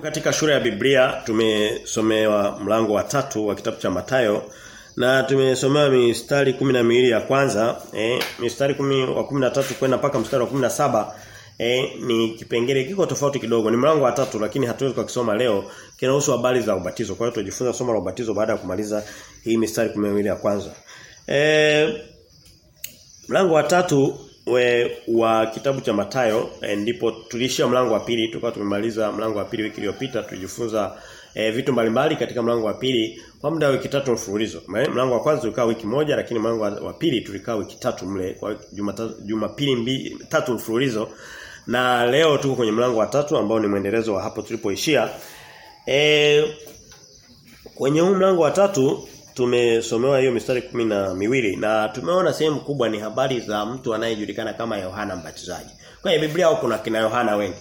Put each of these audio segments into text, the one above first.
Katika shule ya Biblia tumesomewa mlango wa tatu wa kitabu cha Matayo na tumesomewa mistari kumi na miwili ya kwanza eh, mistari kumi wa kumi na tatu kwenda mpaka mstari wa kumi na saba eh, ni kipengele kiko tofauti kidogo. Ni mlango wa tatu lakini hatuwezi kukisoma leo. Kinahusu habari za ubatizo. Kwa hiyo tujifunza somo la ubatizo baada ya kumaliza hii mistari kumi na miwili ya kwanza. Eh, mlango wa tatu we, wa kitabu cha Matayo e, ndipo tulishia mlango wa pili tulikuwa tumemaliza mlango wa pili wiki iliyopita tujifunza e, vitu mbalimbali katika mlango wa pili kwa muda wa wiki tatu mfululizo. Mlango wa kwanza ulikaa wiki moja lakini mlango wa pili tulikaa wiki tatu mle kwa Jumapili mbili tatu mfululizo. Na leo tuko kwenye mlango wa tatu ambao ni mwendelezo wa hapo tulipoishia. E, kwenye huu mlango wa tatu tumesomewa hiyo mistari kumi na miwili na tumeona sehemu kubwa ni habari za mtu anayejulikana kama Yohana Mbatizaji. Kwenye Biblia kuna kina Yohana wengi.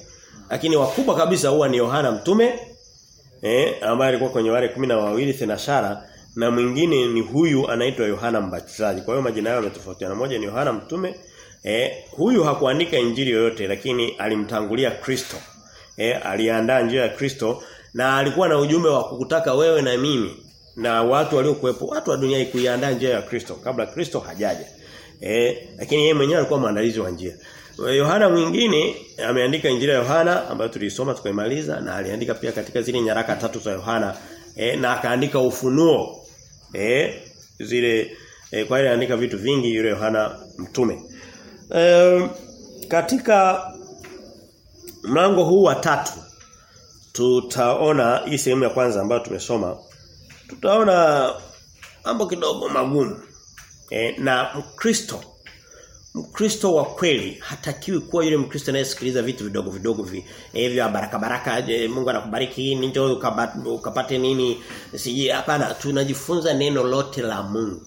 Lakini wakubwa kabisa huwa ni Yohana mtume eh ambaye alikuwa kwenye wale kumi na wawili thenashara na mwingine ni huyu anaitwa Yohana Mbatizaji. Kwa hiyo majina yao yametofautiana. Moja ni Yohana mtume eh huyu hakuandika injili yoyote lakini alimtangulia Kristo. Eh aliandaa njia ya Kristo na alikuwa na ujumbe wa kukutaka wewe na mimi na watu waliokuepo watu wa dunia kuiandaa njia ya Kristo kabla Kristo hajaja. Eh lakini yeye mwenyewe alikuwa maandalizi wa njia. Yohana mwingine ameandika injili ya Yohana ambayo tulisoma tukaimaliza na aliandika pia katika zile nyaraka tatu za Yohana e, na akaandika ufunuo. E, zile e, kwa hiyo aliandika vitu vingi yule Yohana mtume. E, katika mlango huu wa tatu tutaona hii sehemu ya kwanza ambayo tumesoma tutaona mambo kidogo magumu. E, na Mkristo Mkristo wa kweli hatakiwi kuwa yule Mkristo anayesikiliza vitu vidogo vidogo vi e, vya baraka baraka e, Mungu anakubariki hii ninjo ukapate nini siji hapana tunajifunza neno lote la Mungu.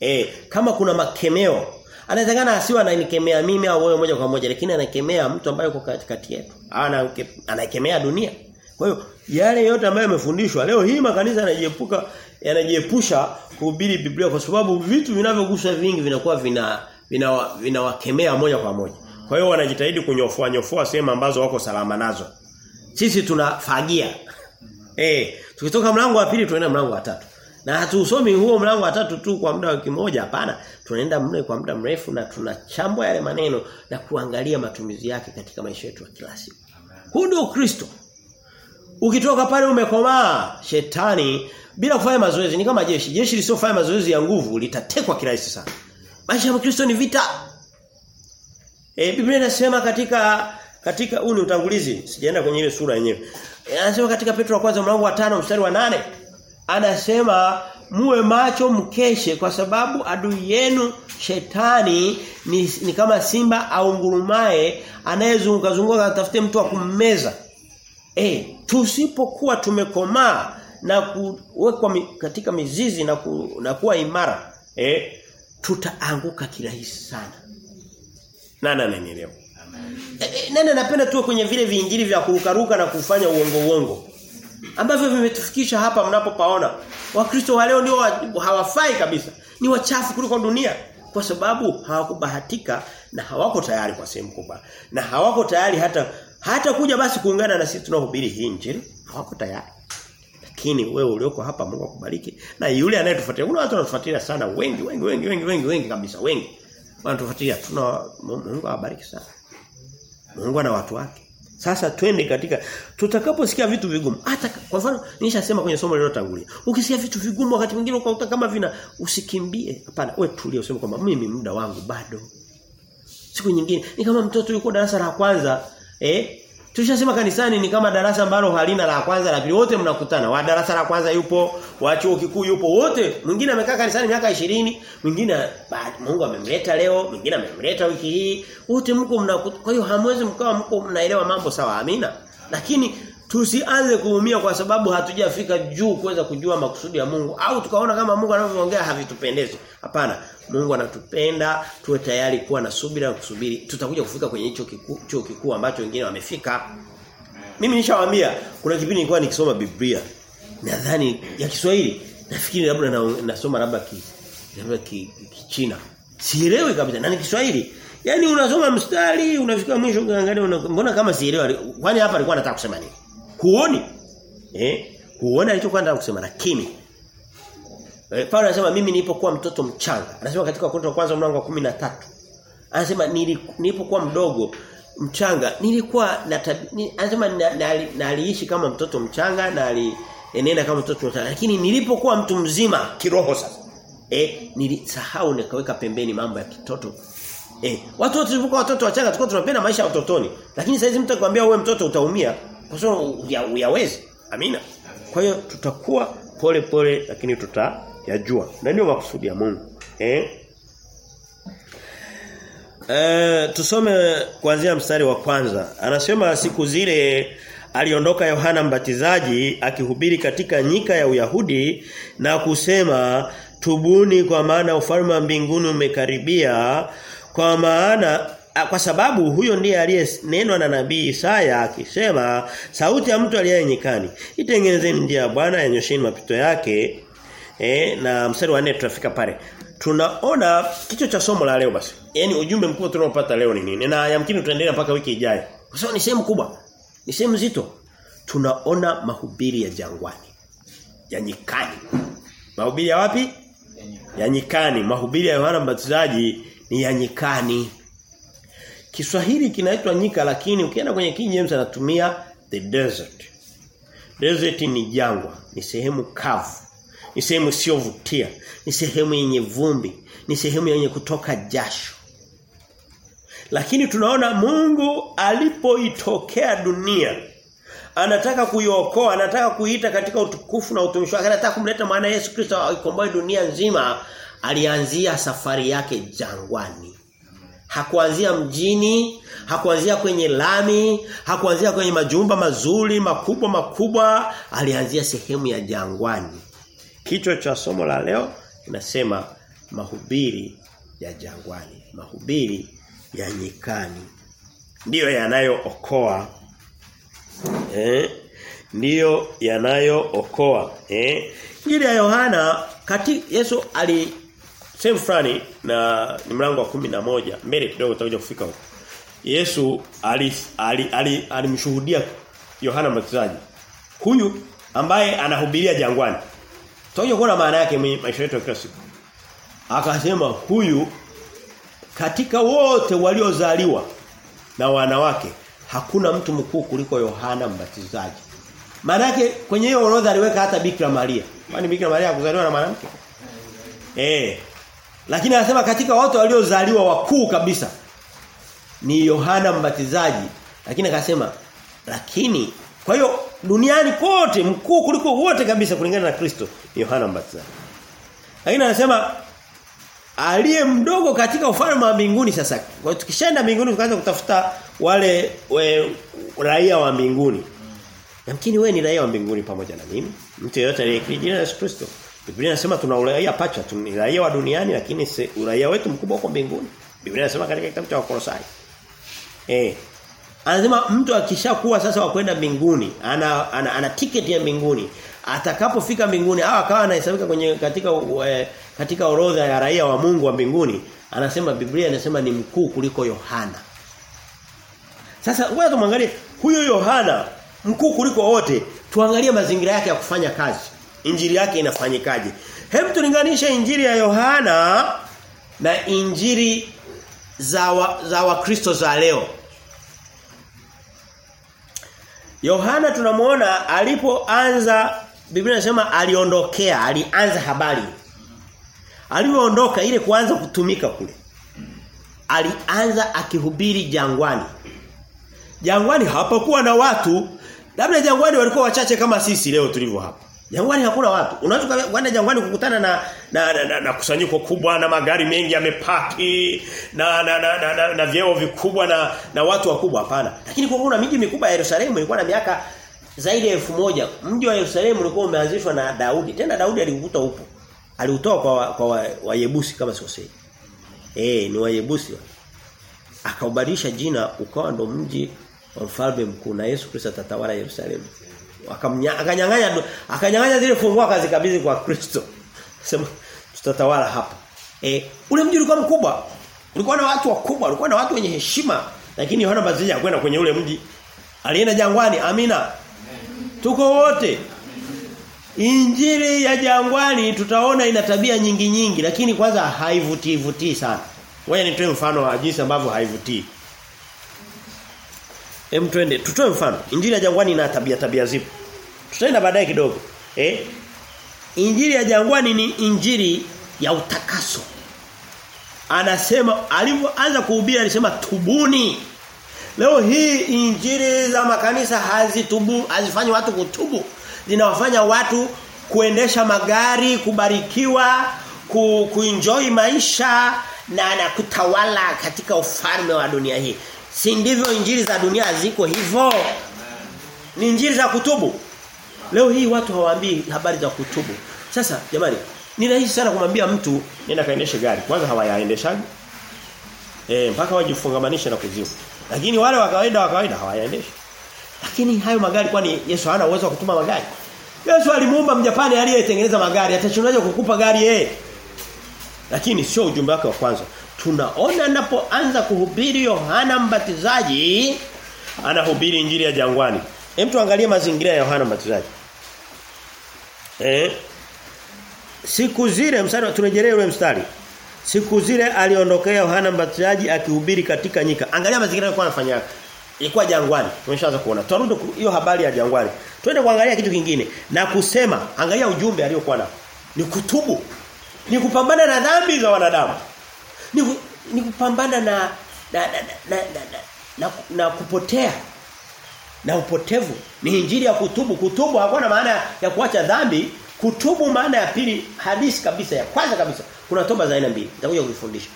E, kama kuna makemeo anawezekana asiwe ananikemea mimi au wewe moja kwa moja lakini anakemea mtu ambaye yuko katikati yetu. Ana anakemea dunia. Kwa hiyo yale yote ambayo yamefundishwa leo hii makanisa yanajiepuka yanajiepusha kuhubiri Biblia kwa sababu vitu vinavyoguswa vingi vinakuwa vina vinawakemea vina moja kwa moja. Kwa hiyo wanajitahidi kunyofoa nyofoa sehemu ambazo wako salama nazo. Sisi tunafagia. Eh, tukitoka mlango wa pili tunaenda mlango wa tatu. Na hatuusomi huo mlango wa tatu tu kwa muda wa wiki moja hapana. Tunaenda mle kwa muda mrefu na tunachambua yale maneno na kuangalia matumizi yake katika maisha yetu ya kila siku. Huu Kristo. Ukitoka pale umekomaa, shetani bila kufanya mazoezi ni kama jeshi. Jeshi lisofanya mazoezi ya nguvu litatekwa kirahisi sana. Maisha ya Kristo ni vita. E, Biblia inasema katika katika huu ni utangulizi, sijaenda kwenye ile sura yenyewe. Anasema katika Petro wa kwanza mlango wa tano mstari wa nane anasema muwe macho mkeshe kwa sababu adui yenu shetani ni, ni kama simba au ngurumae anayezunguka zunguka atafute mtu wa kummeza. Eh, tusipokuwa tumekomaa na kuwekwa mi, katika mizizi na, ku, na kuwa imara, eh, tutaanguka kirahisi sana. Nani ananielewa? E, nani napenda tuwe kwenye vile viingili vya kurukaruka na kufanya uongo uongo? Ambavyo vimetufikisha hapa mnapopaona. Wakristo wa leo ndio hawafai kabisa. Ni wachafu kuliko dunia kwa sababu hawakubahatika na hawako tayari kwa sehemu kubwa. Na hawako tayari hata hata kuja basi kuungana na sisi tunahubiri hii injili hawako tayari. Lakini wewe ulioko hapa Mungu akubariki na yule anayetufuatilia kuna watu wanatufuatilia sana wengi wengi wengi wengi wengi wengi kabisa wengi. Wanatufuatilia tuna Mungu awabariki sana. Mungu ana watu wake. Sasa twende katika tutakaposikia vitu vigumu hata kwa mfano nishasema kwenye somo lililotangulia. Ukisikia vitu vigumu wakati mwingine ukakuta kama vina usikimbie. Hapana, wewe tulia useme kwamba mimi muda wangu bado. Siku nyingine ni kama mtoto yuko darasa la kwanza Eh? Tushasema kanisani ni kama darasa ambalo halina la kwanza la pili wote mnakutana. Wa darasa la kwanza yupo, wa chuo kikuu yupo wote. Mwingine amekaa kanisani miaka 20, mwingine Mungu amemleta leo, mwingine amemleta wiki hii. Wote mko mnakutana. Kwa hiyo hamwezi mkawa mko mnaelewa mambo sawa. Amina. Lakini tusianze kuumia kwa sababu hatujafika juu kuweza kujua makusudi ya Mungu au tukaona kama Mungu anavyoongea havitupendezi. Hapana. Mungu anatupenda tuwe tayari kuwa na subira na kusubiri. Tutakuja kufika kwenye hicho kikuu ambacho wengine wamefika. Mimi nishawaambia kuna kipindi nilikuwa nikisoma Biblia. Nadhani ya Kiswahili. Nafikiri labda na, nasoma labda ki labda ki, Kichina. Sielewi kabisa na ni Kiswahili. Yaani unasoma mstari unafika mwisho unaangalia una, mbona kama sielewa kwani hapa alikuwa anataka kusema nini? Huoni? Eh? Huoni alichokuwa anataka kusema lakini Paulo anasema mimi nilipokuwa mtoto mchanga. Anasema katika Wakorintho wa kwanza mlango wa 13. Anasema nilipokuwa mdogo mchanga nilikuwa na ni, anasema naliishi na, na, kama mtoto mchanga na alienenda kama mtoto mchanga. Lakini nilipokuwa mtu mzima kiroho sasa eh nilisahau nikaweka pembeni mambo ya kitoto. Eh watu wote tulipokuwa watoto wachanga tulikuwa tunapenda maisha ya utotoni. Lakini sasa hizi mtu akwambia wewe mtoto utaumia. Kwa sababu uyawezi. Amina. Kwa hiyo tutakuwa pole pole lakini tutayajua na ndio makusudi ya Mungu? Eh? Eh tusome kuanzia mstari wa kwanza. Anasema siku zile aliondoka Yohana Mbatizaji akihubiri katika nyika ya Uyahudi na kusema tubuni kwa maana ufalme wa mbinguni umekaribia. Kwa maana kwa sababu huyo ndiye aliyenenwa na nabii Isaya akisema sauti ya mtu aliye nyikani itengenezeni njia ya Bwana yanyosheni mapito yake eh na mstari wa 4 tutafika pale tunaona kichwa cha somo la leo basi. Yaani ujumbe mkubwa tunaopata leo ni nini? Na yamkini tutaendelea mpaka wiki ijayo. Kwa sababu ni sehemu kubwa. Ni sehemu nzito. Tunaona mahubiri ya jangwani. Ya nyikani. Mahubiri ya wapi? Ya nyikani. Mahubiri ya Yohana Mbatizaji ni ya nyikani. Kiswahili kinaitwa nyika lakini ukienda kwenye King James anatumia the desert. Desert ni jangwa, ni sehemu kavu ni sehemu isiyovutia, ni sehemu yenye vumbi, ni sehemu yenye kutoka jasho. Lakini tunaona Mungu alipoitokea dunia anataka kuiokoa, anataka kuita katika utukufu na utumishi wake, anataka kumleta mwana Yesu Kristo aikomboe dunia nzima, alianzia safari yake jangwani. Hakuanzia mjini, hakuanzia kwenye lami, hakuanzia kwenye majumba mazuri makubwa makubwa, alianzia sehemu ya jangwani. Kichwa cha somo la leo kinasema mahubiri ya jangwani, mahubiri ya nyikani. Ndiyo yanayookoa. Eh? Ndiyo yanayookoa. Eh? Ya Yohana kati Yesu ali sehemu fulani na ni mlango wa kumi na moja mbele kidogo utakuja kufika huko. Yesu alimshuhudia ali, ali, ali Yohana Mbatizaji. Huyu ambaye anahubiria jangwani. Tutakuja kuona maana yake maisha yetu ya kila siku. Akasema huyu katika wote waliozaliwa na wanawake hakuna mtu mkuu kuliko Yohana Mbatizaji. Maana yake kwenye hiyo orodha aliweka hata Bikira Maria. Kwani Bikira Maria kuzaliwa na mwanamke? Eh. Lakini anasema katika wote waliozaliwa wakuu kabisa ni Yohana Mbatizaji. Lakini akasema lakini kwa hiyo duniani kote mkuu kuliko wote kabisa kulingana na Kristo Yohana Mbatizaji. Lakini anasema aliye mdogo katika ufalme wa mbinguni sasa. Kwa tukishaenda mbinguni tukaanza kutafuta wale we, raia wa mbinguni. Yamkini wewe ni raia wa mbinguni pamoja na mimi. Mtu yeyote aliyekiri jina Yesu Kristo. Biblia inasema tuna uraia pacha, tuna raia wa duniani lakini uraia wetu mkubwa uko mbinguni. Biblia inasema katika kitabu cha Wakolosai. Eh. Anasema mtu akishakuwa sasa wa kwenda mbinguni, ana ana, ana, ana tiketi ya mbinguni. Atakapofika mbinguni au akawa anahesabika kwenye katika e, katika orodha ya raia wa Mungu wa mbinguni, anasema Biblia inasema ni mkuu kuliko Yohana. Sasa ngoja tumwangalie huyo Yohana mkuu kuliko wote, tuangalie mazingira yake ya kufanya kazi. Injili yake inafanyikaje? Hebu tulinganishe injili ya Yohana na injili za wa, za Wakristo za leo. Yohana tunamuona alipoanza Biblia inasema aliondokea, alianza habari. Alipoondoka ile kuanza kutumika kule. Alianza akihubiri jangwani. Jangwani hapakuwa na watu. Labda jangwani walikuwa wachache kama sisi leo tulivyo hapa. Jangwani hakuna watu. Unaweza kwenda jangwani kukutana na na, na, na, na kusanyiko kubwa na magari mengi yamepaki na na na, na, na, na vyeo vikubwa na na watu wakubwa hapana. Lakini kwa kuna miji mikubwa ya Yerusalemu ilikuwa na miaka zaidi ya elfu moja Mji wa Yerusalemu ulikuwa umeanzishwa na Daudi. Tena Daudi aliukuta upo. Aliutoa kwa kwa Wayebusi wa kama sikosei. Eh, ni Wayebusi. wa. Akaubadilisha jina ukawa ndo mji wa mfalme mkuu na Yesu Kristo atatawala Yerusalemu akanyang'anya akanyang'anya zile funguo akazikabidhi kwa Kristo. Sema tutatawala hapa. Eh ule mji ulikuwa mkubwa. Ulikuwa na watu wakubwa, ulikuwa na watu wenye heshima, lakini Yohana Mbatizaji hakwenda kwenye ule mji. Alienda jangwani, amina. Tuko wote. Injili ya jangwani tutaona ina tabia nyingi nyingi lakini kwanza haivutii vutii sana. Wewe nitoe mfano wa jinsi ambavyo haivutii. Hem twende tutoe mfano. Injili ya jangwani ina tabia tabia zipo. Tutaenda baadaye kidogo. Eh? Injili ya jangwani ni injili ya utakaso. Anasema alipoanza kuhubiri alisema tubuni. Leo hii injili za makanisa hazitubu hazifanyi watu kutubu. Zinawafanya watu kuendesha magari, kubarikiwa, ku, kuenjoy maisha na na kutawala katika ufalme wa dunia hii. Si ndivyo injili za dunia ziko hivyo? Ni injili za kutubu. Leo hii watu hawaambii habari za kutubu. Sasa jamani, ni rahisi sana kumwambia mtu nenda kaendeshe gari. Kwanza hawayaendeshaji. Eh mpaka wajifungamanishe na kuzimu. Lakini wale wa kawaida wa kawaida hawayaendeshi. Lakini hayo magari kwani Yesu hana uwezo wa kutuma magari? Yesu alimuumba Mjapani aliyetengeneza magari, atachunaje kukupa gari yeye? Lakini sio ujumbe wake wa kwanza. Tunaona anapoanza kuhubiri Yohana Mbatizaji anahubiri injili ya jangwani. Hem tuangalie mazingira ya Yohana Mbatizaji. Eh? Siku zile mstari turejelee ule mstari. Siku zile aliondokea Yohana Mbatizaji akihubiri katika nyika. Angalia mazingira yalikuwa anafanya. Ilikuwa jangwani. Tumeshaanza kuona. Turudi hiyo habari ya jangwani. Twende kuangalia kitu kingine na kusema, angalia ujumbe aliokuwa nao. Ni kutubu. Ni kupambana na dhambi za wanadamu. Ni, ni kupambana na na na, na, na, na, na, na kupotea na upotevu ni injili ya kutubu kutubu hakuna maana ya kuacha dhambi kutubu maana ya pili hadisi kabisa ya kwanza kabisa kuna toba za aina mbili. Nitakuja kufundisha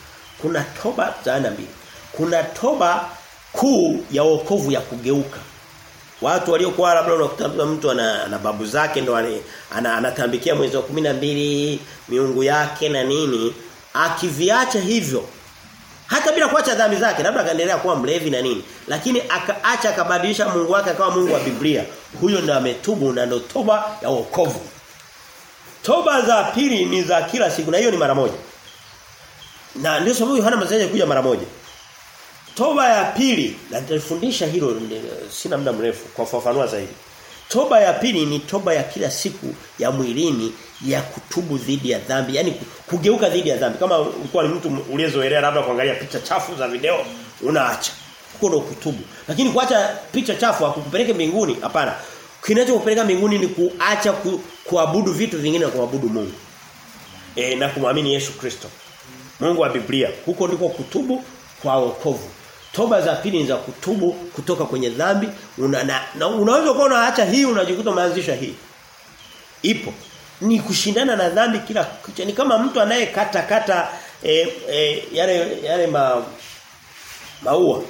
kuna toba za aina mbili. Kuna toba kuu ya wokovu ya kugeuka. Watu waliokuwa labda unakuta mtu ana, ana babu zake ndo ana, anatambikia mwezi wa mbili miungu yake na nini. Akiviacha hivyo hata bila kuacha dhambi zake labda akaendelea kuwa mlevi na nini lakini akaacha akabadilisha Mungu wake akawa Mungu wa Biblia huyo ndo ametubu na ndo toba ya wokovu toba za pili ni za kila siku na hiyo ni mara moja. Na ndio sababu Yohana Mbatizaji kuja mara moja. Toba ya pili na nitafundisha hilo sina muda mrefu kwa kufafanua zaidi. Toba ya pili ni toba ya kila siku ya mwilini ya kutubu dhidi ya dhambi yani kugeuka dhidi ya dhambi. Kama ulikuwa ni mtu uliyezoelea labda kuangalia picha chafu za video unaacha. Huko ndo kutubu. Lakini kuacha picha chafu hakukupeleke mbinguni hapana. Kinachokupeleka mbinguni ni kuacha ku, kuabudu vitu vingine na kuabudu Mungu e, na kumwamini Yesu Kristo Mungu wa Biblia huko ndiko kutubu kwa wokovu Toba za pili ni za kutubu kutoka kwenye dhambi una, na, na unaweza kuwa unaacha hii unajikuta umeanzisha hii. Ipo. Ni kushindana na dhambi kila kucha. Ni kama mtu anayekata kata e, e, yale yale ma, maua.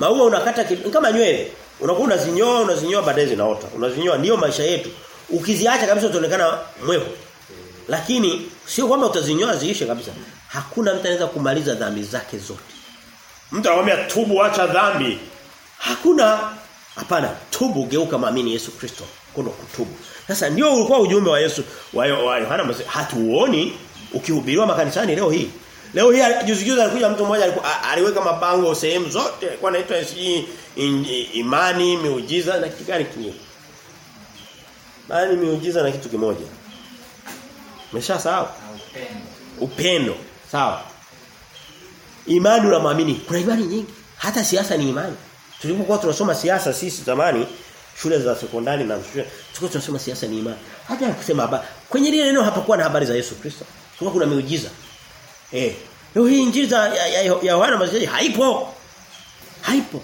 Maua unakata kama nywele. Unakuwa unazinyoa unazinyoa baadaye zinaota. Unazinyoa ndio maisha yetu. Ukiziacha kabisa utaonekana mwevu. Lakini sio kwamba utazinyoa ziishe kabisa. Hakuna mtu anaweza kumaliza dhambi zake zote. Mtu anamwambia tubu acha dhambi. Hakuna hapana tubu geuka maamini Yesu Kristo. Kuna kutubu. Sasa ndio ulikuwa ujumbe wa Yesu wa Yohana hatuoni ukihubiriwa makanisani leo hii. Leo hii juzi juzi alikuja mtu mmoja aliweka mabango sehemu zote kwa naitwa imani, miujiza na kitu gani kingine. Bali miujiza na kitu kimoja. Umeshasahau? Upendo. Upendo. Sawa. Imani unamwamini. Kuna imani nyingi. Hata siasa ni imani. Tulipokuwa tunasoma siasa sisi zamani shule za sekondari na shule tulikuwa tunasoma siasa ni imani. Hata kusema haba kwenye lile neno hapakuwa na habari za Yesu Kristo. Kulikuwa kuna miujiza. Eh. Leo hii injili ya Yohana Mbatizaji haipo. Haipo.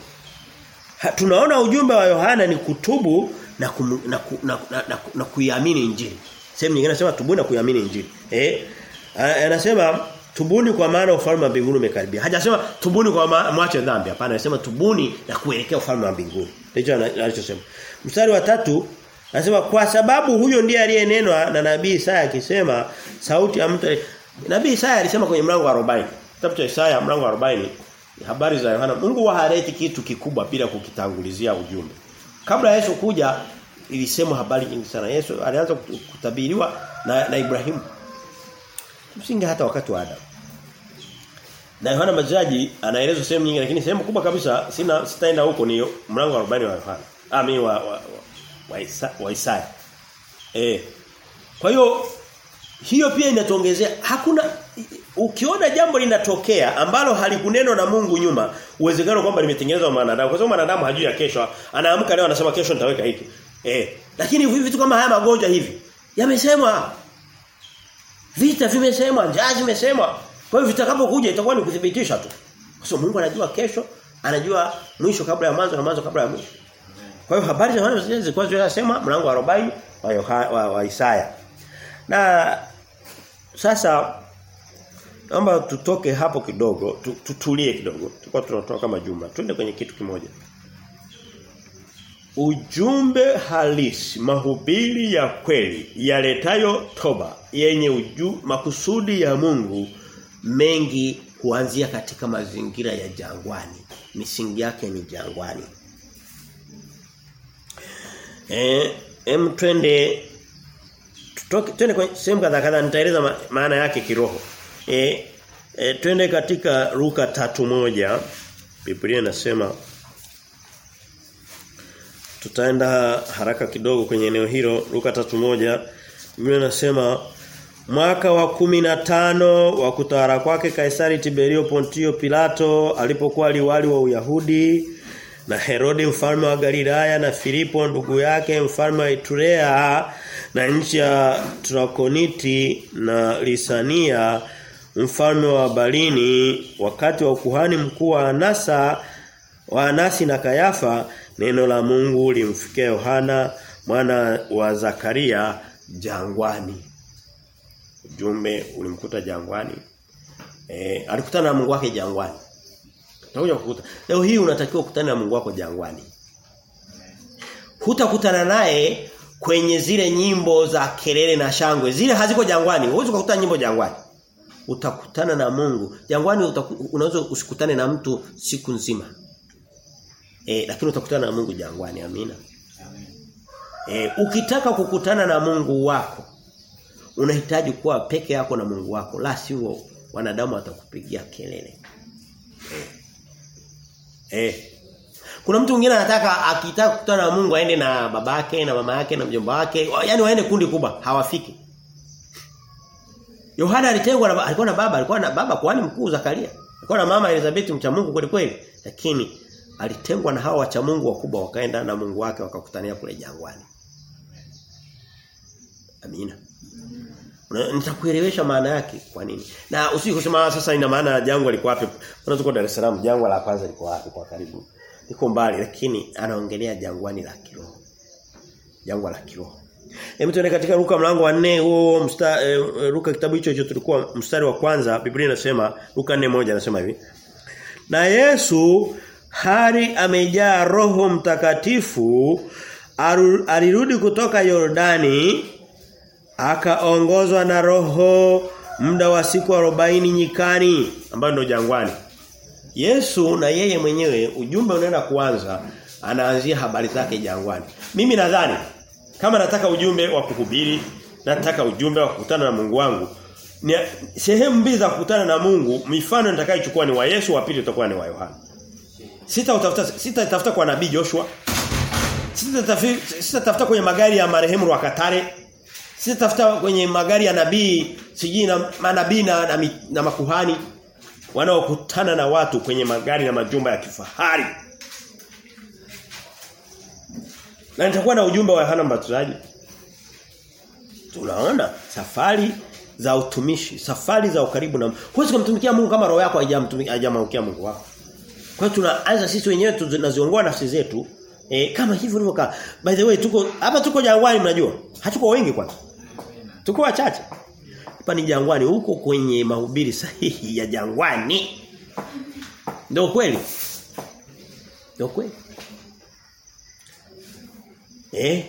Ha, tunaona ujumbe wa Yohana ni kutubu na kum, na, ku, na, na, na, na kuiamini injili. Sehemu nyingine anasema tubuni na kuiamini injili. Eh? Anasema tubuni kwa maana ufalme wa mbinguni umekaribia. Hajasema tubuni kwa mwache dhambi. Hapana, anasema tubuni na kuelekea ufalme wa mbinguni. Ndicho anachosema. Mstari wa tatu anasema kwa sababu huyo ndiye aliyenenwa na nabii Isaya akisema sauti ya mtu Nabii Isaya alisema kwenye mlango wa 40. Kitabu cha Isaya mlango wa 40 habari za Yohana. Mungu wa kitu kikubwa bila kukitangulizia ujumbe. Kabla Yesu kuja ilisemwa habari nyingi sana. Yesu alianza kutabiriwa na, na Ibrahimu. Msingi hata wakati wa Adam. Na Yohana Mbatizaji anaeleza sehemu nyingi lakini sehemu kubwa kabisa sina sitaenda huko ni mlango wa 40 wa Yohana. Ah mimi wa, wa, wa wa, Isa, wa Isaya. Eh. Kwa hiyo hiyo pia inatuongezea hakuna ukiona jambo linatokea ambalo halikunenwa na Mungu nyuma uwezekano kwamba limetengenezwa na wanadamu kwa sababu wanadamu hajui ya kesho anaamka leo anasema kesho nitaweka hiki. Eh lakini hivi vitu kama haya magonjwa hivi yamesemwa. Vita vimesemwa njaa zimesemwa. Kwa hiyo vitakapokuja itakuwa ni kudhibitisha tu. Kwa sababu Mungu anajua kesho anajua mwisho kabla ya mwanzo na mwanzo kabla ya mwisho. Kwa hiyo habari za Yohana zilikuwa zinasema mlango wa 40 wa, Isaya. Na sasa naomba tutoke hapo kidogo, tutulie kidogo. Tulikuwa tunatoka kama jumla. Twende kwenye kitu kimoja. Ujumbe halisi, mahubiri ya kweli yaletayo toba yenye uju, makusudi ya Mungu mengi kuanzia katika mazingira ya jangwani. Misingi yake ni jangwani. Eh, em twende twende kwenye sehemu kadhaa kadhaa nitaeleza ma, maana yake kiroho. E, e, twende katika Luka tatu moja Biblia inasema tutaenda haraka kidogo kwenye eneo hilo Luka tatu moja Biblia inasema mwaka wa kumi na tano wa kutawala kwake Kaisari Tiberio Pontio Pilato alipokuwa liwali wa Uyahudi na Herode mfalme wa Galilaya na Filipo ndugu yake mfalme wa Iturea na nchi ya Trakoniti na Lisania mfalme wa Balini wakati wa ukuhani mkuu wa Anasa wa Anasi na Kayafa neno la Mungu limfikia Yohana mwana wa Zakaria jangwani. Ujumbe ulimkuta jangwani. E, alikutana na Mungu wake jangwani. Utakuja kukuta. Leo hii unatakiwa kukutana na Mungu wako jangwani. Hutakutana naye kwenye zile nyimbo za kelele na shangwe zile haziko jangwani huwezi kukuta nyimbo jangwani utakutana na Mungu. Jangwani unaweza usikutane na mtu siku nzima. E, lakini utakutana na Mungu jangwani. Amina. E, ukitaka kukutana na Mungu wako unahitaji kuwa peke yako na Mungu wako. La sivyo wanadamu watakupigia kelele. E. E. Kuna mtu mwingine anataka akitaka kukutana na Mungu aende na babake na mama yake na mjomba wake. Yaani waende kundi kubwa, hawafiki. Yohana alitengwa na alikuwa na baba, alikuwa na baba kwani mkuu Zakaria. Alikuwa na mama Elizabeth mcha Mungu kweli kweli, lakini alitengwa na hawa wacha Mungu wakubwa wakaenda na Mungu wake wakakutania kule jangwani. Amina. Nitakuelewesha maana yake kwa nini. Na usiku kusema sasa ina maana jangwa liko wapi? Unaweza kuwa Dar es Salaam jangwa la kwanza liko wapi kwa karibu. Liko mbali lakini anaongelea jangwani la kiroho. Jangwa la kiroho. Hebu tuende katika Luka mlango wa 4 huo mstari e, Luka kitabu hicho hicho tulikuwa mstari wa kwanza Biblia inasema Luka 4:1 anasema hivi. Na Yesu hari amejaa roho mtakatifu alirudi kutoka Yordani akaongozwa na roho muda wa siku 40 nyikani ambayo ndio jangwani. Yesu na yeye mwenyewe ujumbe unaenda kuanza anaanzia habari zake jangwani. Mimi nadhani kama nataka ujumbe wa kuhubiri, nataka ujumbe wa kukutana na Mungu wangu. Ni sehemu mbili za kukutana na Mungu, mifano nitakayochukua ni wa Yesu, wa pili utakuwa ni wa Yohana. Sita utafuta sita tafuta kwa nabii Joshua. Sita tafuta sita tafuta kwenye magari ya marehemu Rwakatare. Sita tafuta kwenye magari ya nabii sijui na manabii na, na, na makuhani wanaokutana na watu kwenye magari na majumba ya kifahari. Na nitakuwa na ujumbe wa Yohana Mbatizaji. Tunaona safari za utumishi, safari za ukaribu na huwezi kumtumikia Mungu kama roho yako haijamtumikia Mungu wako. Kwa hiyo tunaanza sisi wenyewe tunaziongoa nafsi zetu e, kama hivyo ulivyokaa. By the way tuko hapa tuko jangwani mnajua. Hatuko wengi kwanza. Tuko wachache. Hapa ni jangwani huko kwenye mahubiri sahihi ya jangwani. Ndio kweli. Ndio kweli. Eh?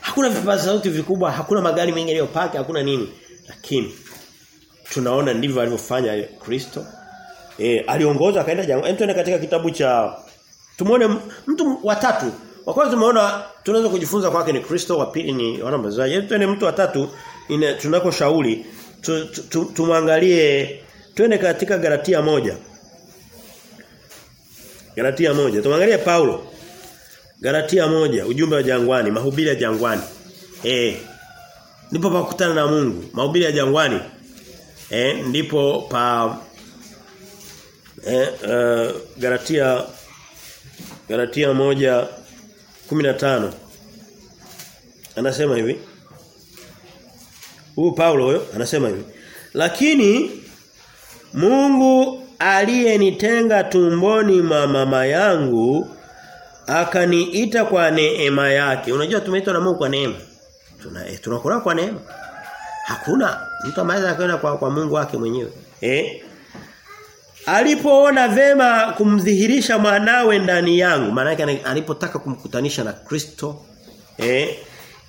Hakuna vipaza sauti vikubwa, hakuna magari mengi yaliyopaki, hakuna nini. Lakini tunaona ndivyo alivyofanya Kristo. Eh, aliongoza akaenda jangwani. Tuende katika kitabu cha Tumuone mtu watatu. Wa kwanza tumeona tunaweza kujifunza kwake ni Kristo, wa pili ni Mbatizaji. Hebu tuende mtu watatu tunako shauri tumwangalie tu, tu, twende katika Galatia moja Galatia moja Tumwangalie Paulo. Galatia moja ujumbe wa jangwani, mahubiri ya jangwani. Eh. Ndipo pa kukutana na Mungu, mahubiri ya jangwani. Eh, ndipo pa eh, uh, Galatia Galatia moja 15 anasema hivi Huyu Paulo huyo anasema hivi. Lakini Mungu aliyenitenga tumboni mwa mama yangu akaniita kwa neema yake. Unajua tumeitwa na Mungu kwa neema? Tuna eh, tunakula kwa neema. Hakuna mtu anaweza kwenda kwa, kwa Mungu wake mwenyewe. Eh? Alipoona vema kumdhihirisha mwanawe ndani yangu maana yake alipotaka kumkutanisha na Kristo. Eh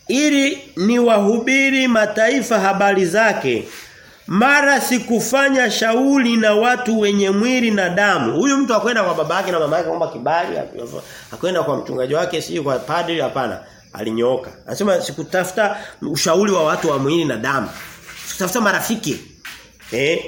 ili niwahubiri mataifa habari zake mara sikufanya shauli na watu wenye mwili na damu. Huyu mtu akwenda kwa babake na mama yake kuomba kibali akwenda kwa mchungaji wake si kwa padri? Hapana. Alinyooka. Anasema sikutafuta ushauri wa watu wa mwili na damu. Sikutafuta marafiki. Eh?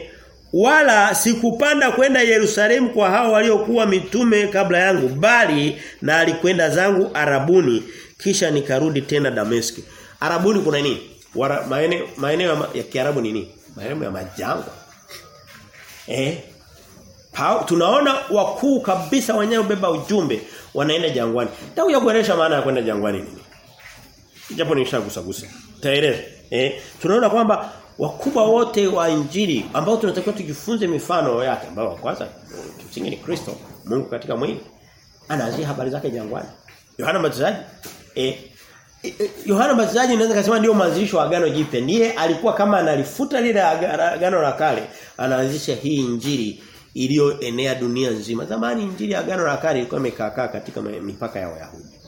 Wala sikupanda kwenda Yerusalemu kwa hao waliokuwa mitume kabla yangu bali na alikwenda zangu Arabuni kisha nikarudi tena Dameski. Arabuni kuna nini? Maeneo ya Kiarabu ni nini? Maeneo ya majangwa. Eh? Pao, tunaona wakuu kabisa wenyewe beba ujumbe wanaenda jangwani. Tangu ya kuelesha maana ya kwenda jangwani nini. Japo nishagusagusa. Taeleza. Eh? Tunaona kwamba wakubwa wote wa injili ambao tunatakiwa tujifunze mifano yake ambao kwanza kimsingi ni Kristo Mungu katika mwili anaanzia habari zake jangwani Yohana Mbatizaji eh. Yohana Mbatizaji naweza kusema ndio mwanzilishi wa agano jipya. Ndiye alikuwa kama analifuta lile agano la kale anaanzisha hii injili iliyoenea dunia nzima. Zamani injili ya agano la kale ilikuwa imekaa katika mipaka ya Wayahudi.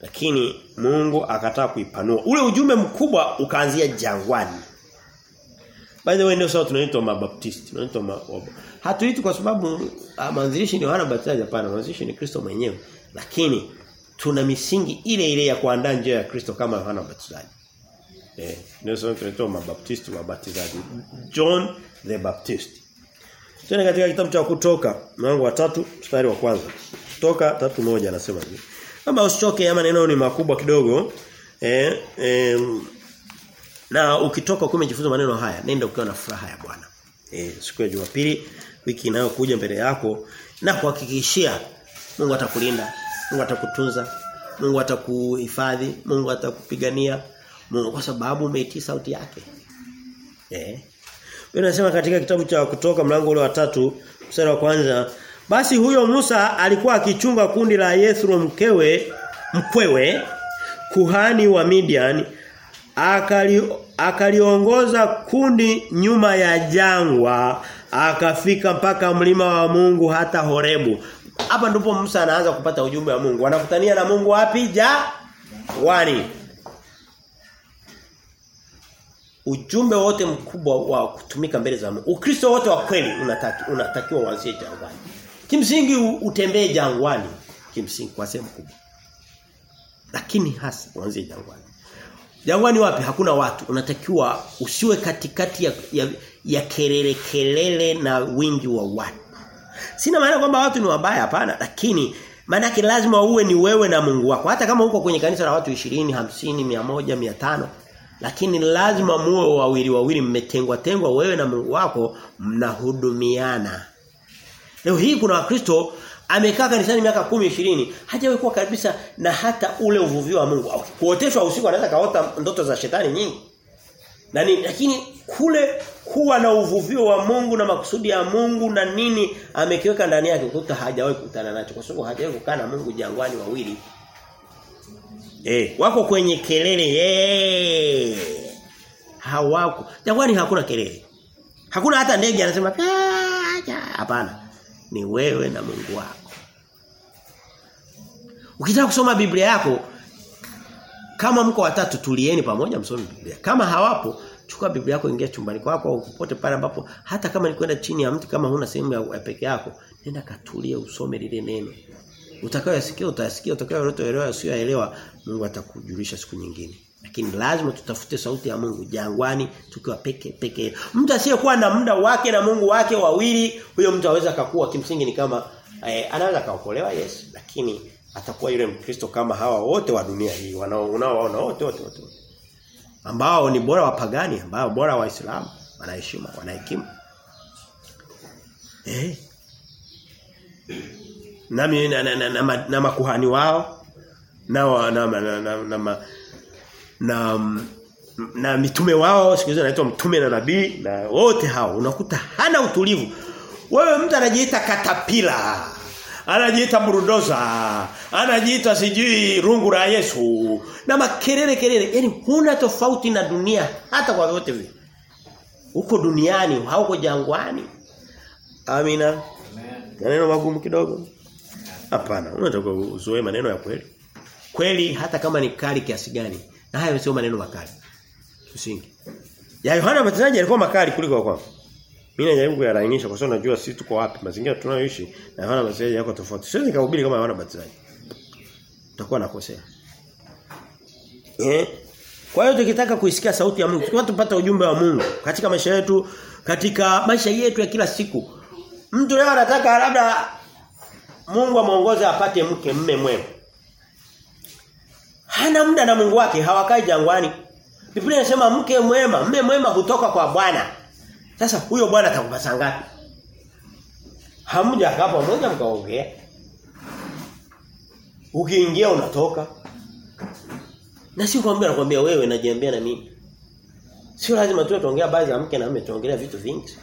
Lakini Mungu akataka kuipanua. Ule ujumbe mkubwa ukaanzia jangwani. By the way ndio sawa tunaitwa mabaptisti. Tunaitwa ma, hatuitwi kwa sababu mwanzilishi ni Yohana Mbatizaji hapana, mwanzilishi ni Kristo mwenyewe. Lakini tuna misingi ile ile ya kuandaa njia ya Kristo kama Yohana Mbatizaji. Eh, sawa tunaitwa mabaptisti wabatizaji. John the Baptist. Tena katika kitabu cha kutoka mlango wa tatu mstari wa kwanza. Kutoka tatu moja anasema hivi. Kama usichoke ama neno ni makubwa kidogo. Eh, eh na ukitoka ukiwa umejifunza maneno haya, nenda ukiwa na furaha ya Bwana. Eh, siku ya Jumapili wiki inayokuja mbele yako na kuhakikishia Mungu atakulinda, Mungu atakutunza, Mungu atakuhifadhi, Mungu atakupigania, Mungu kwa sababu umeitii sauti yake. Eh. Biblia inasema katika kitabu cha kutoka mlango ule wa tatu mstari wa kwanza basi huyo Musa alikuwa akichunga kundi la Yethro mkewe mkwewe kuhani wa Midian akali akaliongoza kundi nyuma ya jangwa akafika mpaka mlima wa Mungu hata Horebu hapa ndipo Musa anaanza kupata ujumbe wa Mungu Anakutania na Mungu wapi Jangwani. wani ujumbe wote mkubwa wa kutumika mbele za Mungu Ukristo wote wa kweli unataki unatakiwa uanzie jangwani kimsingi utembee jangwani kimsingi kwa sehemu kubwa lakini hasa uanzie jangwani Jangwani wapi? Hakuna watu. Unatakiwa usiwe katikati ya, ya, ya kelele kelele na wingi wa watu. Sina maana kwamba watu ni wabaya hapana, lakini maana lazima uwe ni wewe na Mungu wako. Hata kama uko kwenye kanisa la watu 20, 50, 100, 500, lakini lazima muwe wawili wawili mmetengwa tengwa wewe na Mungu wako mnahudumiana. Leo hii kuna Wakristo amekaa kanisani miaka 10 20 hajawahi kuwa kabisa na hata ule uvuvio wa Mungu. Kuoteshwa usiku anaweza kaota ndoto za shetani nyingi. Na nini? Lakini kule kuwa na uvuvio wa Mungu na makusudi ya Mungu na nini amekiweka ndani yake ukuta hajawahi kukutana nacho kwa sababu hajawahi kukaa na Mungu jangwani wawili. Eh, wako kwenye kelele eh. Hawako. Jangwani hakuna kelele. Hakuna hata ndege anasema hapana. Ni wewe na Mungu wako. Ukitaka kusoma Biblia yako kama mko watatu tulieni pamoja msome Biblia. Kama hawapo chukua Biblia yako ingia chumbani kwako au popote pale ambapo hata kama ni kwenda chini ya mti kama huna sehemu ya, peke yako nenda katulie usome lile neno. Utakayosikia utasikia utakayoelewa usiyoelewa Mungu atakujulisha siku nyingine. Lakini lazima tutafute sauti ya Mungu jangwani tukiwa peke peke. Mtu asiyekuwa na muda wake na Mungu wake wawili, huyo mtu aweza akakuwa kimsingi ni kama eh, anaweza kaokolewa yes, lakini atakuwa yule mkristo kama hawa wote wa dunia hii wanao unaowaona wote wote wote ambao ni bora wapagani ambao bora waislamu wanaheshima wanahekima eh. Na, na, na, na, na, na makuhani wao na na na, na, na, na, na, na na mitume wao siku hizo anaitwa mtume na nabii na wote hao unakuta hana utulivu. Wewe mtu anajiita katapila anajiita burudoza anajiita sijui rungu la Yesu. Na makelele kelele. Yani huna tofauti na dunia hata kwa vyote vile. Huko duniani hauko jangwani. Amina. Maneno magumu kidogo? Hapana. Unataka uzoe maneno ya kweli? Kweli hata kama ni kali kiasi gani. Na hayo sio maneno makali. Tusingi ya Yohana Mbatizaji alikuwa makali kuliko kwako mimi najaribu kuyalainisha kwa sababu najua sisi tuko wapi. Mazingira tunayoishi na Yohana Mbatizaji yako tofauti. Siwezi kuhubiri kama Yohana Mbatizaji utakuwa nakosea. Eh? Kwa hiyo tukitaka kuisikia sauti ya Mungu tukitaka tupata ujumbe wa Mungu katika maisha yetu katika maisha yetu ya kila siku mtu leo anataka labda Mungu amuongoze apate mke mme mwema. Hana muda na Mungu wake hawakai jangwani. Biblia inasema mke mwema mme mwema hutoka kwa Bwana sasa huyo bwana atakupa sangapi? Hamja hapo moja mkaongea. Ukiingia unatoka. Na sio kwambia nakwambia wewe najiambia na mimi. Sio lazima tu tuongea baadhi za mke na mume tuongelea vitu vingi.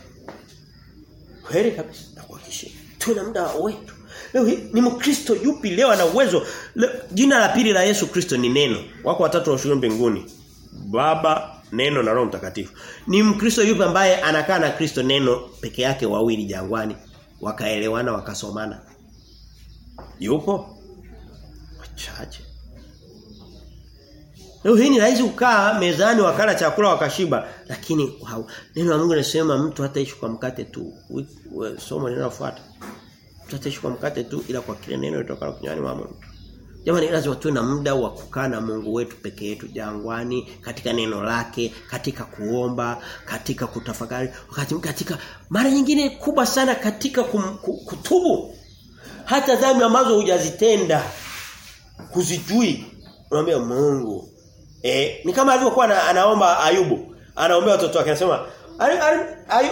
Kweli kabisa nakuhakikishia. Tuna muda wetu. Leo ni Mkristo yupi leo ana uwezo jina la pili la Yesu Kristo ni neno. Wako watatu wa mbinguni. Baba, neno na Roho Mtakatifu. Ni Mkristo yupi ambaye anakaa na Kristo neno peke yake wawili jangwani wakaelewana wakasomana? Yupo? Wachache. Leo hii ni rahisi ukaa mezani wakala chakula wakashiba lakini wow, neno la Mungu linasema mtu hataishi kwa mkate tu. Somo linalofuata. Mtu hataishi kwa mkate tu ila kwa kile neno litokalo kinywani mwa Mungu. Jamani lazima tuwe na muda wa kukaa na Mungu wetu peke yetu jangwani katika neno lake, katika kuomba, katika kutafakari, wakati katika mara nyingine kubwa sana katika kum, kutubu. Hata dhambi ambazo hujazitenda kuzijui. Unamwambia Mungu. Eh, ni kama alivyokuwa anaomba Ayubu. Anaombea watoto wake anasema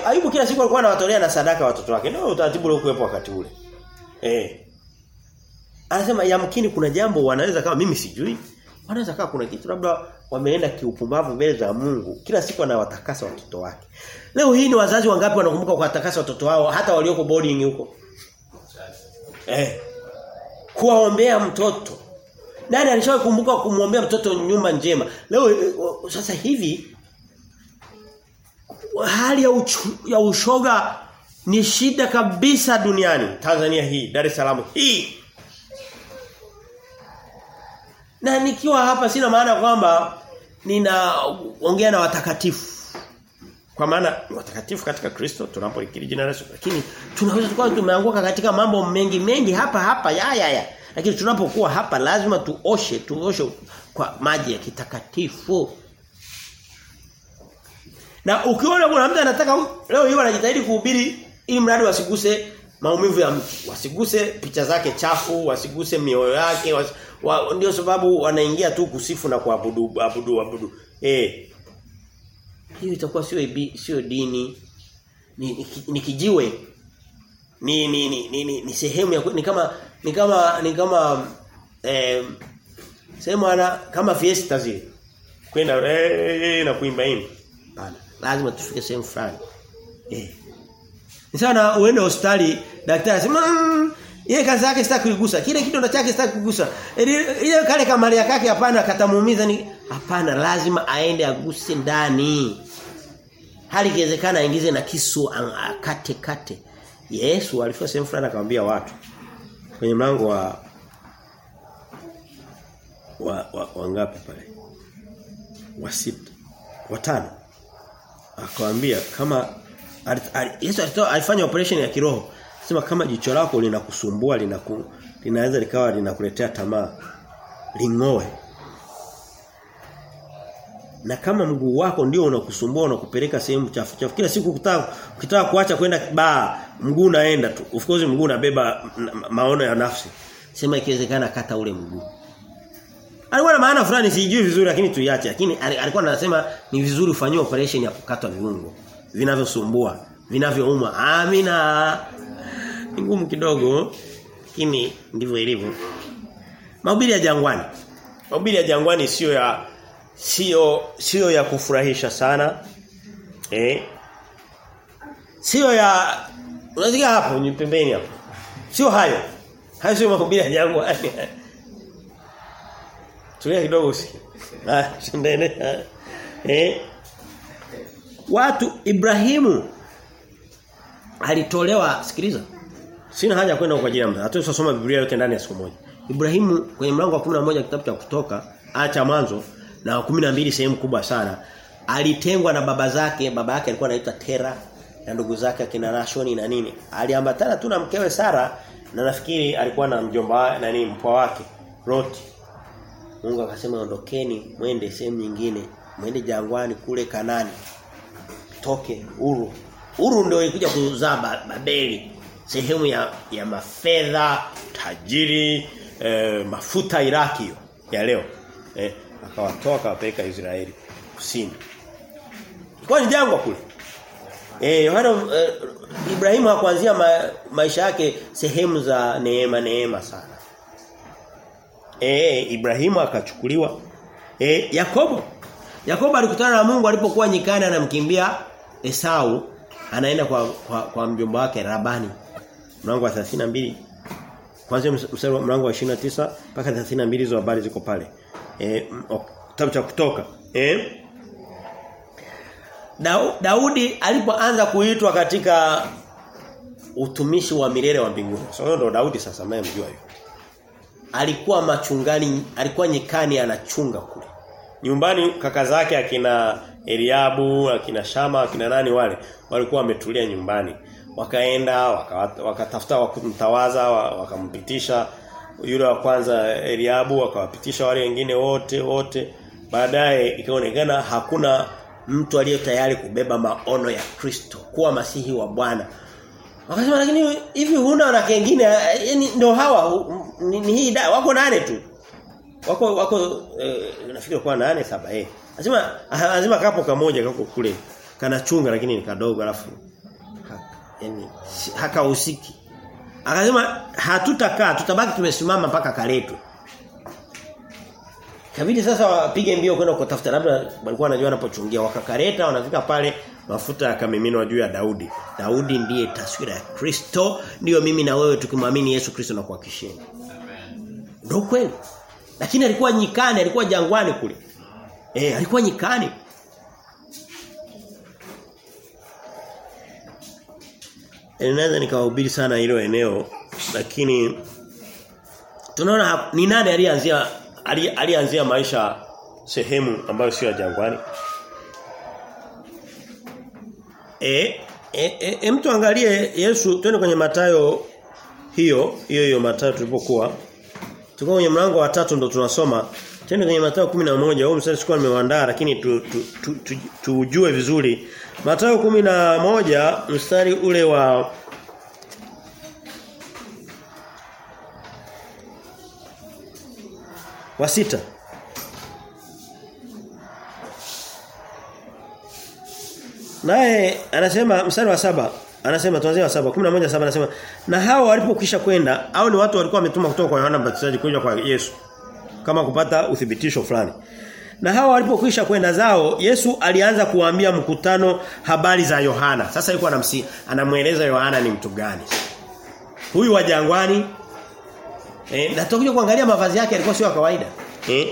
Ayubu kila siku alikuwa anawatolea na sadaka watoto wake. Ndio utaratibu ule wakati ule. Eh, Anasema yamkini kuna jambo wanaweza kama mimi sijui. Wanaweza kama kuna kitu labda wameenda kiupumbavu mbele za Mungu. Kila siku anawatakasa watoto wake. Leo hii ni wazazi wangapi wanakumbuka kuwatakasa watoto wao hata walioko boarding huko? Eh. Kuwaombea mtoto. Nani alishawahi kumbuka kumwombea mtoto nyumba njema? Leo sasa hivi hali ya, uchu, ya ushoga ni shida kabisa duniani. Tanzania hii, Dar es Salaam hii na nikiwa hapa sina maana kwamba ninaongea na watakatifu. Kwa maana watakatifu katika Kristo tunapolikiri jina la Yesu lakini tunaweza tukawa tumeanguka katika mambo mengi mengi hapa hapa ya ya ya. Lakini tunapokuwa hapa lazima tuoshe tuoshe kwa maji ya kitakatifu. Na ukiona kuna mtu anataka leo yeye anajitahidi kuhubiri ili mradi wasiguse maumivu ya mtu. Wasiguse picha zake chafu, wasiguse mioyo yake, wa, ndio sababu wanaingia tu kusifu na kuabudu abudu abudu. Eh. Hiyo itakuwa sio sio dini. Ni, ni, ni kijiwe. Ni ni ni, ni, ni, ni sehemu ya ni kama ni kama ni kama eh sehemu ana kama fiesta zile. Kwenda eh, na kuimba imba. Bana. Lazima tufike sehemu fulani. Eh. Ni sana uende hospitali daktari anasema mmm, yeye kazi yake sitaki kuigusa. Kile kitu chake sitaki kugusa. Ile kale kama yake hapana katamuumiza ni hapana lazima aende aguse ndani. Hali ikiwezekana aingize na kisu akate kate. Yesu alifika sehemu fulani akamwambia watu kwenye mlango wa wa, wa, wa ngapi pale? Wa sita. Wa tano. Akamwambia kama Yesu alifanya operation ya kiroho. Sema kama jicho lako linakusumbua linaku linaweza likawa linakuletea tamaa. Lingoe. Na kama mguu wako ndio unakusumbua unakupeleka sehemu chafu chafu. Kila siku ukitaka ukitaka kuacha kwenda baa, mguu unaenda tu. Of course mguu unabeba maono ya nafsi. sema ikiwezekana kata ule mguu. Alikuwa na maana fulani sijui vizuri lakini tuiache lakini alikuwa anasema ni vizuri ufanywe operation ya kukata viungo vinavyosumbua, vinavyouma. Amina. Ni ngumu kidogo lakini ndivyo ilivyo. Mahubiri ya jangwani. Mahubiri ya jangwani sio ya sio sio ya kufurahisha sana. Eh? Sio ya unasikia hapo ni pembeni hapo. Sio hayo. Hayo sio mahubiri ya jangwani. Tulia kidogo usikie. Ah, tuendelee. Eh? Watu Ibrahimu alitolewa sikiliza. Sina haja kwenda kwa ajili ya muda. Hata usome Biblia yote ndani ya siku moja. Ibrahimu kwenye mlango wa 11 kitabu cha kutoka acha mwanzo na wa 12 sehemu kubwa sana. Alitengwa na baba zake baba yake alikuwa anaitwa Tera na ndugu zake akina Nashoni na nini. Aliambatana tu na mkewe Sara na nafikiri alikuwa na mjomba na nini mpwa wake Loti. Mungu akasema ondokeni mwende sehemu nyingine mwende jangwani kule Kanani toke Uru. Uru ndio ilikuja kuzaa Babeli sehemu ya ya mafedha tajiri eh, mafuta Iraki hiyo ya leo. Eh, akawatoa akawapeleka Israeli kusini. Kwa ni jangwa kule. Eh Yohana eh, Ibrahimu hakuanzia ma, maisha yake sehemu za neema neema sana. Eh Ibrahimu akachukuliwa. Eh Yakobo. Yakobo alikutana na Mungu alipokuwa nyikani anamkimbia Esau anaenda kwa kwa, kwa mjomba wake Rabani mlango wa 32 kwanza mstari mlango wa 29 mpaka 32 hizo habari ziko pale eh kitabu cha kutoka eh Daudi alipoanza kuitwa katika utumishi wa milele wa mbinguni. So ndo Daudi sasa mimi mjua hiyo. Alikuwa machungani, alikuwa nyikani anachunga kule. Nyumbani kaka zake akina Eliabu, akina Shama, akina nani wale walikuwa wametulia nyumbani. Wakaenda wakatafuta waka wakumtawaza wakampitisha. Yule wa kwanza Eliabu wakawapitisha wale wengine wote wote. Baadaye ikaonekana hakuna mtu aliye tayari kubeba maono ya Kristo kuwa masihi wa Bwana. Wakasema lakini hivi huna na kingine yani ndio hawa ni, ni hii wako nane tu. Wako wako eh, nafikiri kwa nane saba eh. Lazima lazima kapo kamoja kako kule. Kanachunga lakini ni kadogo alafu yani hakahusiki akasema hatutakaa tutabaki tumesimama mpaka kaletwe Kabidi sasa wapige mbio kwenda kutafuta labda walikuwa wanajua wanapochungia wakakareta wanafika pale mafuta yakamiminwa juu ya Daudi. Daudi ndiye taswira ya Kristo, ndiyo mimi na wewe tukimwamini Yesu Kristo na kuhakishia. Amen. Ndio kweli. Lakini alikuwa nyikani, alikuwa jangwani kule. Eh, alikuwa nyikani. Ninaweza nikawahubiri sana hilo eneo lakini tunaona ni nani alianzia alianzia maisha sehemu ambayo sio jangwani. E, e, e, e mtu angalie Yesu twende kwenye Matayo hiyo hiyo hiyo Matayo tulipokuwa. Tuko kwenye mlango wa tatu ndo tunasoma. Twende kwenye Matayo 11 huo mstari sikuwa nimeandaa lakini tujue tu, tu, tu, tu, vizuri. Matayo 11 mstari ule wa wa sita Naye anasema mstari wa saba anasema tuanzie wa saba 11 saba anasema na hao walipokisha kwenda au ni watu walikuwa wametuma kutoka kwa Yohana Mbatizaji kuja kwa Yesu kama kupata uthibitisho fulani. Na hawa walipokwisha kwenda zao Yesu alianza kuwaambia mkutano habari za Yohana. Sasa yuko anamsi anamueleza Yohana ni mtu gani. Huyu wa jangwani Eh, na tutakuja kuangalia mavazi yake yalikuwa sio kawaida. Eh?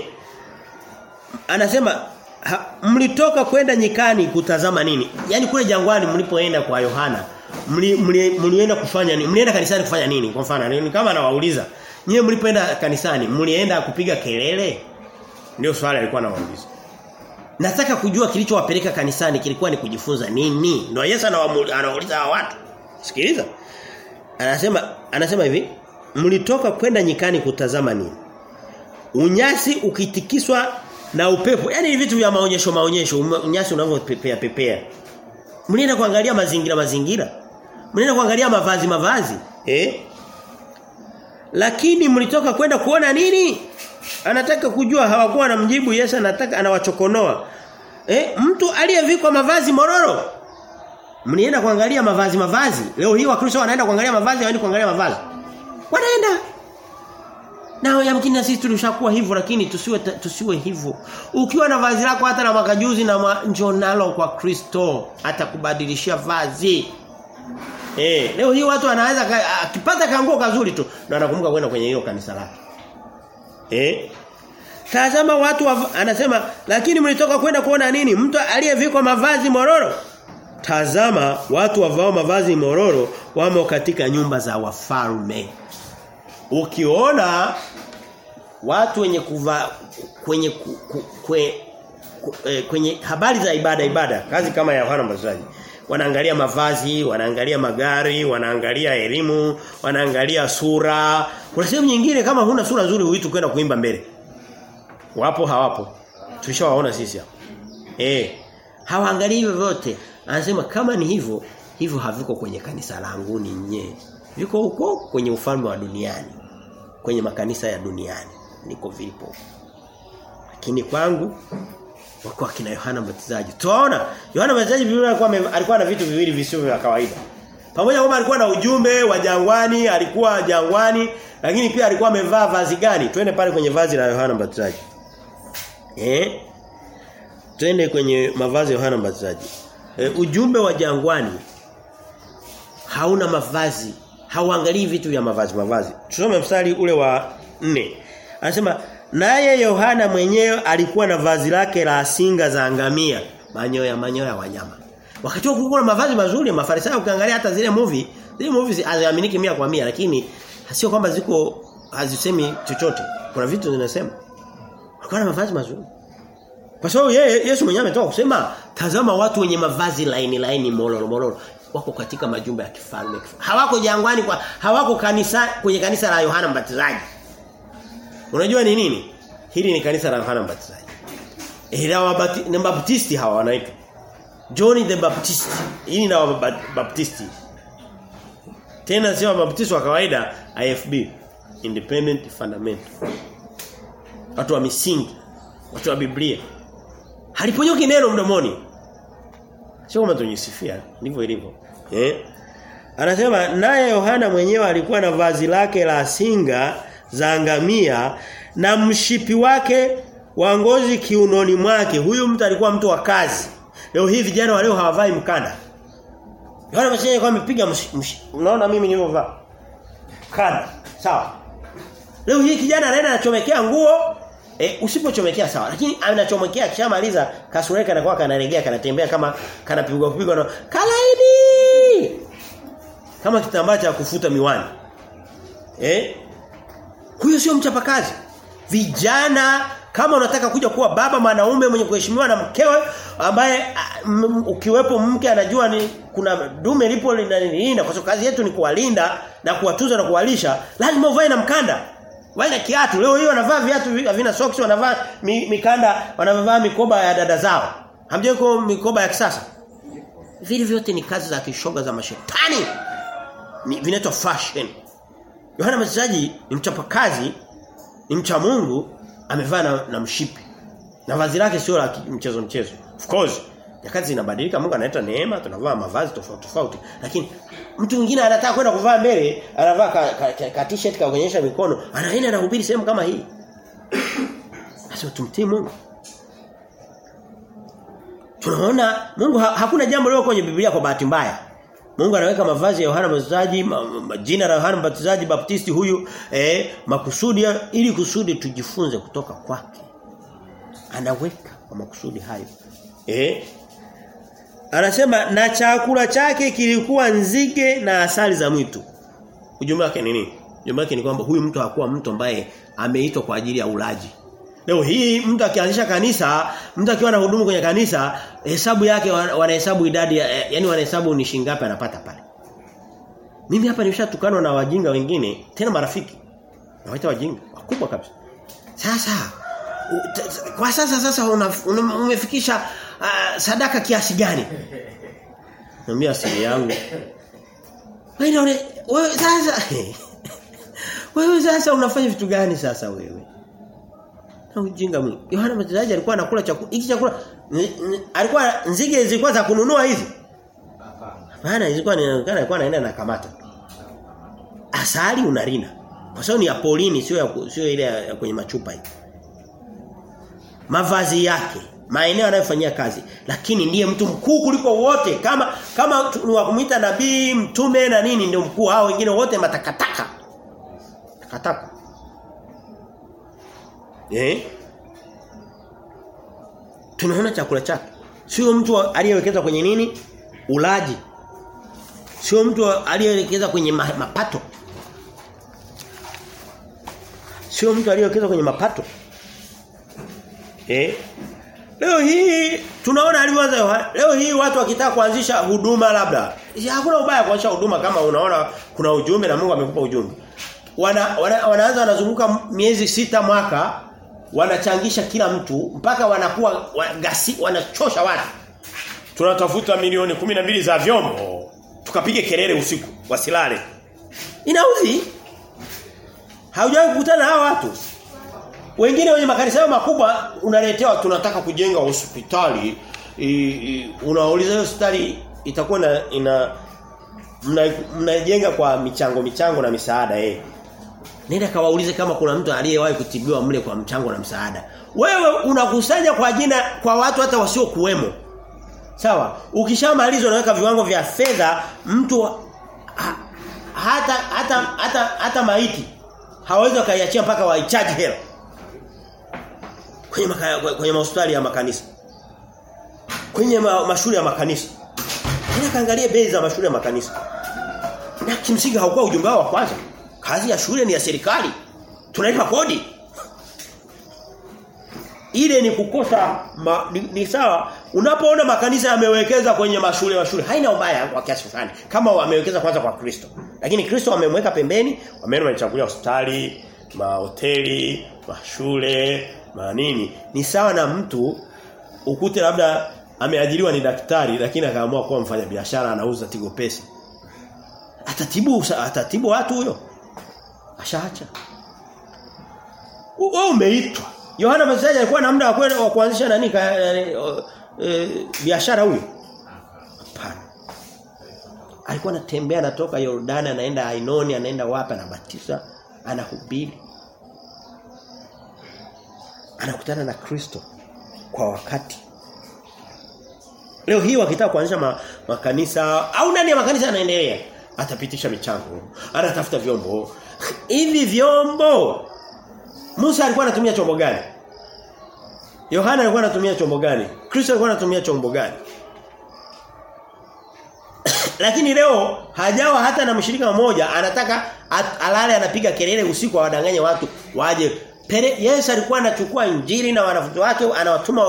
Anasema ha, mlitoka kwenda nyikani kutazama nini? Yaani kule jangwani mlipoenda kwa Yohana, mli, mli, mlienda kufanya nini? Mlienda kanisani kufanya nini? Kwa mfano, ni kama anawauliza, "Nyie mlipoenda kanisani, mlienda kupiga kelele?" Ndio swali alikuwa anawauliza. Nataka kujua kilichowapeleka kanisani kilikuwa ni kujifunza nini? Ndio Yesu anawauliza hawa watu. Sikiliza. Anasema anasema hivi, mlitoka kwenda nyikani kutazama nini? Unyasi ukitikiswa na upepo. Yaani vitu vya maonyesho maonyesho, unyasi unavyopepea pepea. Mlienda kuangalia mazingira mazingira. Mlienda kuangalia mavazi mavazi. Eh? lakini mlitoka kwenda kuona nini? Anataka kujua hawakuwa anamjibu Yesu anataka anawachokonoa. Eh, mtu aliyevikwa mavazi mororo. Mnienda kuangalia mavazi mavazi. Leo hii wakristo wanaenda kuangalia mavazi, hawaendi kuangalia mavazi. Wanaenda. Na yamkini na sisi tulishakuwa hivyo lakini tusiwe tusiwe hivyo. Ukiwa na vazi lako hata na makajuzi na njoo nalo kwa Kristo atakubadilishia vazi. Eh, leo hii watu wanaweza akipata kanguo kazuri tu na anakumbuka kwenda kwenye hiyo kanisa lake. Eh? Tazama watu wa, anasema lakini mlitoka kwenda kuona nini? Mtu aliyevikwa mavazi mororo. Tazama watu wavao mavazi mororo wamo katika nyumba za wafalme. Ukiona watu wenye kuva kwenye ku, ku, kwe, eh, kwenye habari za ibada ibada kazi kama ya Yohana Mbatizaji wanaangalia mavazi, wanaangalia magari, wanaangalia elimu, wanaangalia sura. Kuna sehemu nyingine kama huna sura nzuri huitu kwenda kuimba mbele. Wapo hawapo. Tulishawaona sisi hapa. Eh. Hawaangalii vyovyote. Anasema kama ni hivyo, hivyo haviko kwenye kanisa langu ni nye. Viko huko kwenye ufalme wa duniani. Kwenye makanisa ya duniani. Niko vipo. Lakini kwangu wako kina Yohana Mbatizaji. Tunaona Yohana Mbatizaji Biblia alikuwa alikuwa na vitu viwili visivyo vya kawaida. Pamoja kwamba alikuwa na ujumbe wa jangwani, alikuwa jangwani, lakini pia alikuwa amevaa vazi gani? Twende pale kwenye vazi la Yohana Mbatizaji. Eh? Twende kwenye mavazi ya Yohana Mbatizaji. E, ujumbe wa jangwani hauna mavazi, hauangalii vitu vya mavazi mavazi. Tusome mstari ule wa 4. Anasema naye Yohana mwenyewe alikuwa na vazi lake la singa za angamia, manyoya manyoya wanyama. Wakati kulikuwa na mavazi mazuri, mafarisayo ukiangalia hata zile movie, zile movies haziaminiki mia kwa mia lakini sio kwamba ziko hazisemi chochote. Kuna vitu zinasema. Alikuwa na mavazi mazuri. Kwa sababu yeye Yesu mwenyewe ametoka kusema tazama watu wenye mavazi laini laini mololo mololo wako katika majumba ya kifalme. Hawako jangwani kwa hawako kanisa kwenye kanisa la Yohana Mbatizaji. Unajua ni nini? Hili ni kanisa la Yohana Mbatizaji. Ila la Baptisti hawa wanaitwa. John the Baptist. Hii ni na Baptisti. Tena sio Baptisti wa kawaida IFB. Independent Fundamental. Watu wa misingi, watu wa Biblia. Haliponyoki neno mdomoni. Sio kama tunyisifia, ndivyo ilivyo. Eh? Anasema naye Yohana mwenyewe alikuwa na vazi lake la singa za ngamia na mshipi wake wa ngozi kiunoni mwake. Huyu mtu alikuwa mtu wa kazi. Leo hii vijana wa leo hawavai mkanda. Yohana mwenyewe kwa amepiga unaona mimi nilivyovaa. Kanda. Sawa. Leo hii kijana anaenda anachomekea nguo E, usipochomekea sawa lakini anachomekea kishamaliza kasura yake anakuwa kanaregea kanatembea kama kanapigwa kupigwa na kalaidi kama kitambaa cha kufuta miwani eh huyo sio mchapakazi vijana kama unataka kuja kuwa baba mwanaume mwenye kuheshimiwa na mkewe ambaye ukiwepo mke anajua ni kuna dume lipo linalinda kwa sababu kazi yetu ni kuwalinda na kuwatunza na kuwalisha lazima uvae na mkanda Waina kiatu leo hiyo wanavaa viatu havina socks wanavaa mikanda wanavaa mikoba ya dada zao. Hamjeko mikoba ya kisasa. Vile vyote ni kazi za kishoga za mashetani. Vinaitwa fashion. Yohana Mbatizaji ni mchapakazi, ni mcha Mungu, amevaa na, na mshipi. Na vazi lake sio la mchezo mchezo. Of course, nyakati zinabadilika, Mungu analeta neema, tunavaa mavazi tofauti tofauti. Lakini mtu mwingine anataka kwenda kuvaa mbele, anavaa ka, ka, ka, ka t-shirt ka kuonyesha mikono, anaenda na hubiri sehemu kama hii. Sasa tumtii Mungu. Tunaona Mungu ha, hakuna jambo leo kwenye Biblia kwa bahati mbaya. Mungu anaweka mavazi ya Yohana Mbatizaji, ma, ma, jina la Yohana Mbatizaji Baptisti huyu eh makusudi ili kusudi tujifunze kutoka kwake. Anaweka kwa makusudi hayo. Eh Anasema na chakula chake kilikuwa nzige na asali za mwitu. Ujumbe wake ni nini? Ujumbe wake ni kwamba huyu mtu hakuwa mtu ambaye ameitwa kwa ajili ya ulaji. Leo hii mtu akianzisha kanisa, mtu akiwa na hudumu kwenye kanisa, hesabu yake wanahesabu idadi ya, yani wanahesabu ni shilingi ngapi anapata pale. Mimi hapa nimeshatukanwa na wajinga wengine, tena marafiki. Nawaita wajinga, wakubwa kabisa. Sasa kwa sasa sasa una, una, umefikisha uh, sadaka kiasi gani? Niambia siri yangu. Wewe sasa Wewe sasa unafanya vitu gani sasa wewe? Na ujinga mwingi. Yohana Mbatizaji alikuwa anakula chakula. Hiki chakula alikuwa nzige zilikuwa za kununua hizi. Hapana, zilikuwa inaonekana alikuwa anaenda na kamata. Asali unarina. Kwa sababu ni ya polini sio sio ile ya, kwenye machupa hii. Mavazi yake, maeneo anayofanyia kazi, lakini ndiye mtu mkuu kuliko wote. Kama kama tu- ni wa kumuita nabii, mtume na nini ndio mkuu hao wengine wote matakataka. Takataka. Eh? Tunaona chakula chake. Sio mtu aliyewekeza kwenye nini? Ulaji. Sio mtu aliyewekeza kwenye ma, mapato. Sio mtu aliyewekeza kwenye mapato. Eh? Leo hii tunaona alivyoanza Leo hii watu wakitaka kuanzisha huduma labda. Hakuna ubaya kuanzisha huduma kama unaona kuna ujumbe na Mungu amekupa ujumbe. Wana, wana wanaanza wanazunguka miezi sita mwaka wanachangisha kila mtu mpaka wanakuwa wagasi, wanachosha watu. Tunatafuta milioni kumi na mbili za vyombo. Tukapige kelele usiku wasilale. Inauzi. Haujawahi kukutana na hao watu. Wengine wenye makanisa yao makubwa unaletewa tunataka kujenga hospitali. Unauliza hiyo hospitali itakuwa na ina mna- mnajenga kwa michango michango na misaada eh. Nenda kawaulize kama kuna mtu aliyewahi kutibiwa mle kwa mchango na msaada. Wewe unakusanya kwa jina kwa watu hata wasio kuwemo. Sawa? Ukishamaliza unaweka viwango vya fedha mtu ha, hata hata hata hata maiti hawezi kaiachia mpaka waichaji hela. Kwenye maka, kwenye hospitali ya makanisa. Kwenye ma, mashule ya makanisa. Nenda kaangalie bei za mashule ya makanisa. Na kimsingi haukuwa ujumbe wa kwanza. Kazi ya shule ni ya serikali. Tunalipa kodi. Ile ni kukosa ma, ni, ni sawa. Unapoona makanisa yamewekeza kwenye mashule wa shule haina ubaya kwa kiasi fulani. Kama wamewekeza kwanza kwa Kristo. Lakini Kristo wamemweka pembeni wameenda wanachagulia hospitali mahoteli mashule manini. Ni sawa na mtu ukute labda ameajiriwa ni daktari lakini akaamua kuwa mfanya biashara anauza tigo pesa. Atatibu atatibu watu huyo ashaacha wewe umeitwa. Yohana Mbatizaji alikuwa na muda wa kwenda wa kuanzisha nani e, biashara huyo? Hapana. Alikuwa anatembea anatoka Yordani anaenda Ainoni anaenda wapi anabatiza anahubiri. Anakutana na Kristo kwa wakati. Leo hii wakitaka kuanzisha ma, makanisa au nani ya makanisa anaendelea. Atapitisha michango anatafuta vyombo hivi vyombo Musa alikuwa anatumia chombo gani? Yohana alikuwa anatumia chombo gani? Kristo alikuwa anatumia chombo gani? Lakini leo hajawa hata na mshirika mmoja anataka at, alale anapiga kelele usiku awadanganye watu waje. Pere, Yesu alikuwa anachukua injili na wanafunzi wake anawatuma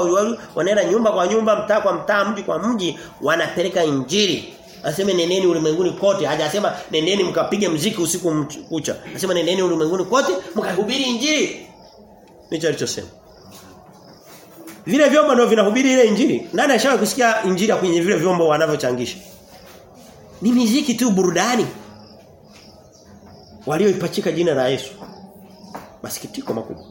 wanaenda nyumba kwa nyumba mtaa kwa mtaa mji kwa mji wanapeleka injili. Aseme nendeni ulimwenguni kote. Hajasema nendeni mkapige mziki usiku kucha. Anasema nendeni ulimwenguni kote mkahubiri injili. Nicho alichosema. Vile vyombo ndio vinahubiri ile injili. Nani ashawahi kusikia injili kwenye vile vyombo wanavyochangisha? Ni miziki tu burudani. Walioipachika jina la Yesu. Masikitiko makubwa.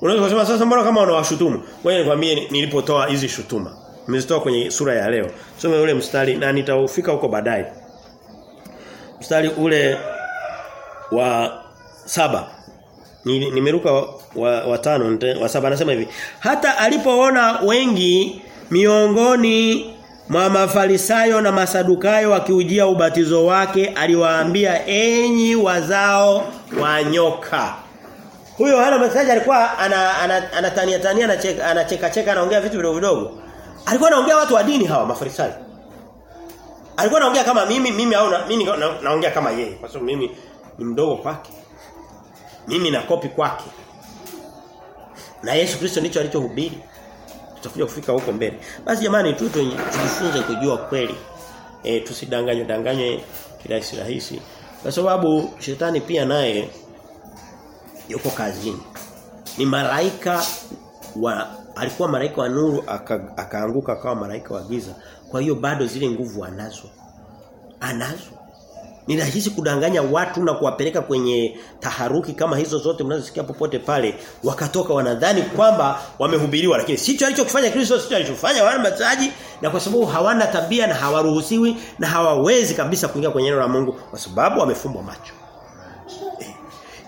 Unaweza kusema sasa mbona kama unawashutumu? Wewe nikwambie nilipotoa hizi shutuma. Nimezitoa kwenye sura ya leo. Soma ule mstari na nitaufika huko baadaye. Mstari ule wa saba nimeruka wa, wa, wa tano wa saba anasema hivi hata alipoona wengi miongoni mwa mafarisayo na masadukayo wakiujia ubatizo wake aliwaambia enyi wazao wa nyoka huyo hana message alikuwa anatania ana, ana, tania anacheka anacheka anaongea vitu vidogo vidogo alikuwa anaongea watu wa dini hawa mafarisayo. Alikuwa anaongea kama mimi mimi au na, mimi na, naongea kama yeye kwa sababu mimi ni mdogo kwake. Mimi na kopi kwake. Na Yesu Kristo ndicho alichohubiri. Tutakuja kufika huko mbele. Basi jamani tu tujifunze kujua kweli. E, tusidanganywe danganywe kirahisi rahisi. Kwa sababu shetani pia naye yuko kazini. Ni malaika wa alikuwa malaika wa nuru akaanguka akawa malaika wa giza. Kwa hiyo bado zile nguvu anazo. Anazo. Ni rahisi kudanganya watu na kuwapeleka kwenye taharuki kama hizo zote mnazosikia popote pale wakatoka wanadhani kwamba wamehubiriwa. Lakini sicho alichokifanya Kristo sicho alichofanya wana mazaji na kwa sababu hawana tabia na hawaruhusiwi na hawawezi kabisa kuingia kwenye neno la Mungu kwa sababu wamefumbwa macho.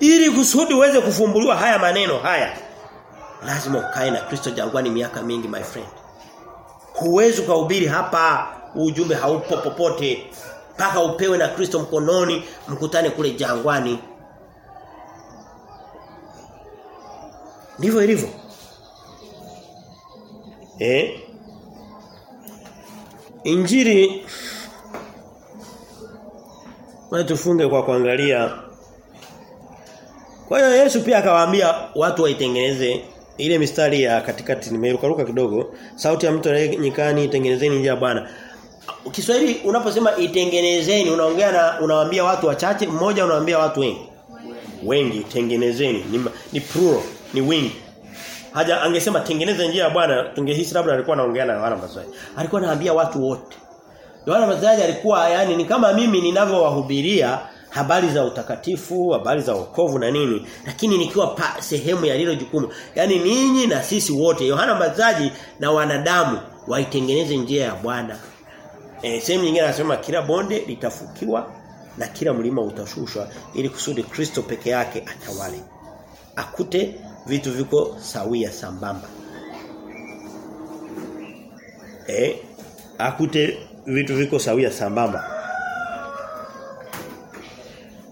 Ili kusudi uweze kufumbuliwa haya maneno haya lazima ukae na Kristo jangwani miaka mingi my friend. Huwezi kuhubiri hapa ujumbe haupo popote mpaka upewe na Kristo mkononi mkutane kule jangwani. Ndivyo ilivyo. Eh? Injili Wewe tufunge kwa kuangalia Kwa hiyo Yesu pia akawaambia watu waitengeneze ile mistari ya katikati nimeirukaruka kidogo. Sauti ya mtu nyikani itengenezeni njia Bwana. Kiswahili unaposema itengenezeni unaongea na unawaambia watu wachache mmoja unawaambia watu wengi. Wengi tengenezeni ni, ni plural ni wingi. Haja angesema tengeneza njia ya Bwana tungehisi labda alikuwa anaongea na wana Mbatizaji. Alikuwa anaambia watu wote. Yohana Mbatizaji alikuwa yani ni kama mimi ninavyowahubiria habari za utakatifu, habari za wokovu na nini, lakini nikiwa pa, sehemu ya lilo jukumu. Yaani ninyi na sisi wote Yohana Mbatizaji na wanadamu waitengeneze njia ya Bwana. E, sehemu nyingine anasema kila bonde litafukiwa na kila mlima utashushwa ili kusudi Kristo peke yake atawale. Akute vitu viko sawia sambamba. Eh, akute vitu viko sawia sambamba.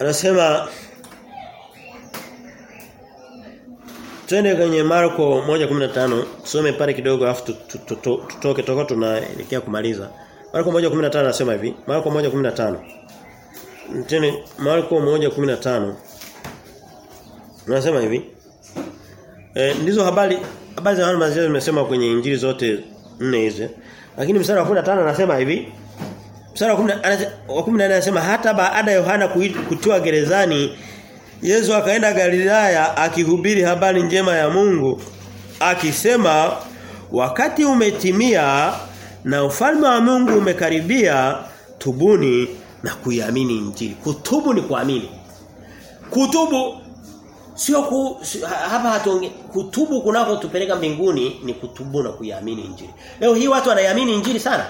Anasema Twende kwenye Marko 1:15 tusome pale kidogo afu tutoke toka tunaelekea kumaliza. Marko 1:15 anasema hivi. Marko 1:15. Tena Marko 1:15 Anasema hivi. E, ndizo habari habari za Yohana zimesema kwenye injili zote nne hizi. Lakini mstari wa 15 anasema hivi. Mstari wa 10 anasema hata baada ya Yohana kutiwa gerezani Yesu akaenda Galilaya akihubiri habari njema ya Mungu akisema wakati umetimia na ufalme wa Mungu umekaribia tubuni na kuiamini injili. Kutubu ni kuamini. Kutubu sio ku, hapa hatuonge kutubu kunakotupeleka mbinguni ni kutubu na kuiamini injili. Leo hii watu wanaiamini injili sana?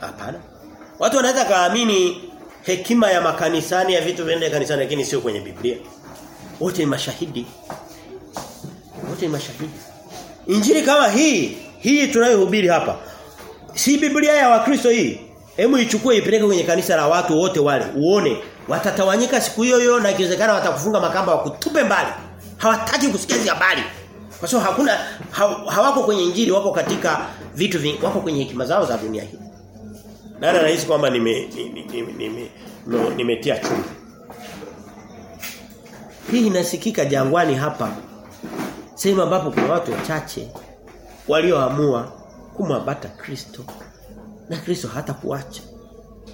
Hapana. Watu wanaweza kaamini hekima ya makanisani ya vitu vinaenda kanisani lakini sio kwenye Biblia. Wote ni mashahidi. Wote ni mashahidi. Injili kama hii, hii tunayohubiri hapa. Si Biblia ya Wakristo hii. Hebu ichukue ipeleke kwenye kanisa la watu wote wale uone watatawanyika siku hiyo hiyo na ikiwezekana watakufunga makamba wakutupe mbali. Hawataki kusikia habari. Kwa sababu hakuna hawako kwenye injili wako katika vitu vingi wako kwenye hekima zao za dunia hii. Nani anahisi kwamba nime nime, nime, nimetia chumvi. Hii inasikika jangwani hapa. Sehemu ambapo kuna watu wachache walioamua kumwambata Kristo. Na Kristo hata kuacha.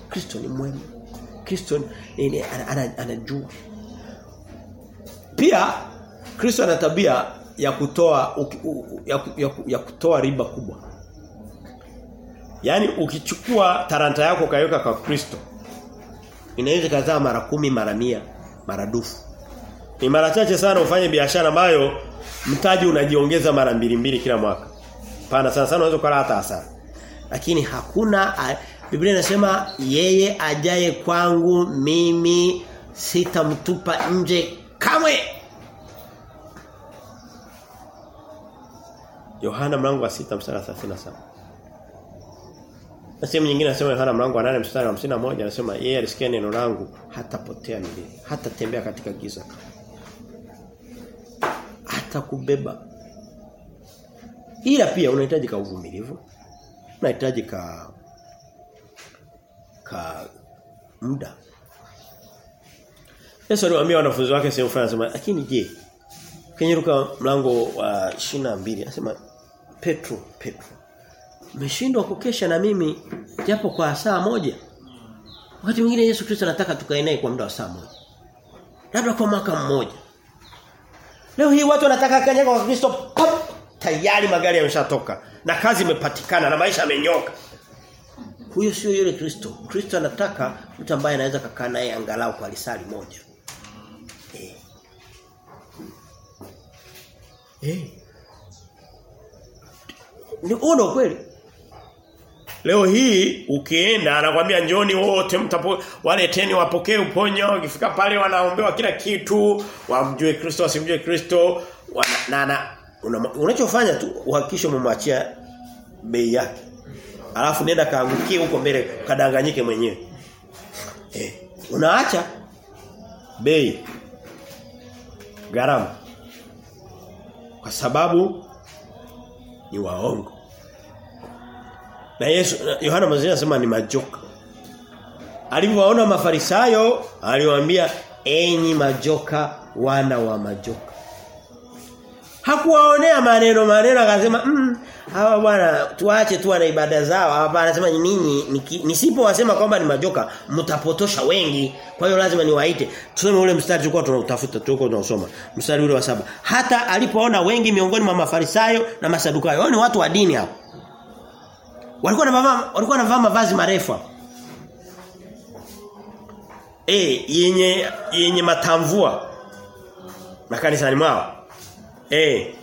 Kristo ni mwema. Kristo anajua. Pia Kristo ana tabia ya kutoa ya, ya, ya kutoa riba kubwa. Yaani ukichukua taranta yako kaiweka kwa Kristo inaweza kazaa mara kumi mara mia mara dufu. Ni mara chache sana ufanye biashara ambayo mtaji unajiongeza mara mbili mbili kila mwaka. Pana sana sana unaweza kula hata hasara. Lakini hakuna Biblia inasema yeye ajaye kwangu mimi sitamtupa nje kamwe. Yohana mlango wa 6 mstari wa 37. Na sehemu nyingine anasema Yohana mlango wa 8 mstari wa 51 anasema yeye alisikia neno langu hatapotea milele, hatatembea katika giza. Hata kubeba. Ila pia unahitaji ka uvumilivu. Unahitaji ka ka muda. Yesu aliwaambia wanafunzi wake sehemu fulani anasema lakini je kwenye Luka mlango wa 22 anasema Petro Petro umeshindwa kukesha na mimi japo kwa saa moja wakati mwingine Yesu Kristo anataka tukae naye kwa muda wa saa moja labda kwa mwaka mmoja leo hii watu wanataka kanyaga kwa Kristo pop tayari magari yameshatoka na kazi imepatikana na maisha yamenyoka Huyo sio yule Kristo. Kristo anataka mtu ambaye anaweza kukaa naye angalau kwa lisali moja. Eh. Eh. Ni uno kweli. Leo hii ukienda anakuambia njoni wote mtapo waleteni wapokee uponyo wakifika pale wanaombewa kila kitu wamjue Kristo wasimjue Kristo na, na unachofanya tu uhakikishe umemwachia bei yake. Alafu nenda kaangukie huko mbele kadanganyike mwenyewe. Eh, unaacha bei gharama kwa sababu ni waongo. Na Yesu Yohana Mzee anasema ni majoka. Alipowaona Mafarisayo, aliwaambia enyi majoka wana wa majoka. Hakuwaonea maneno maneno akasema mm, hawa bwana tuache tu na ibada zao. Hapa anasema ninyi nisipowasema kwamba ni majoka mtapotosha wengi. Kwa hiyo lazima niwaite. Tuseme ule mstari tulikuwa tunautafuta tulikuwa tunasoma. Mstari ule wa saba. Hata alipoona wengi miongoni mwa Mafarisayo na Masadukayo. Wao ni watu wa dini hapo. Walikuwa wanavaa walikuwa wanavaa mavazi marefu. Eh, yenye yenye matamvua. Makanisani mwao. Eh.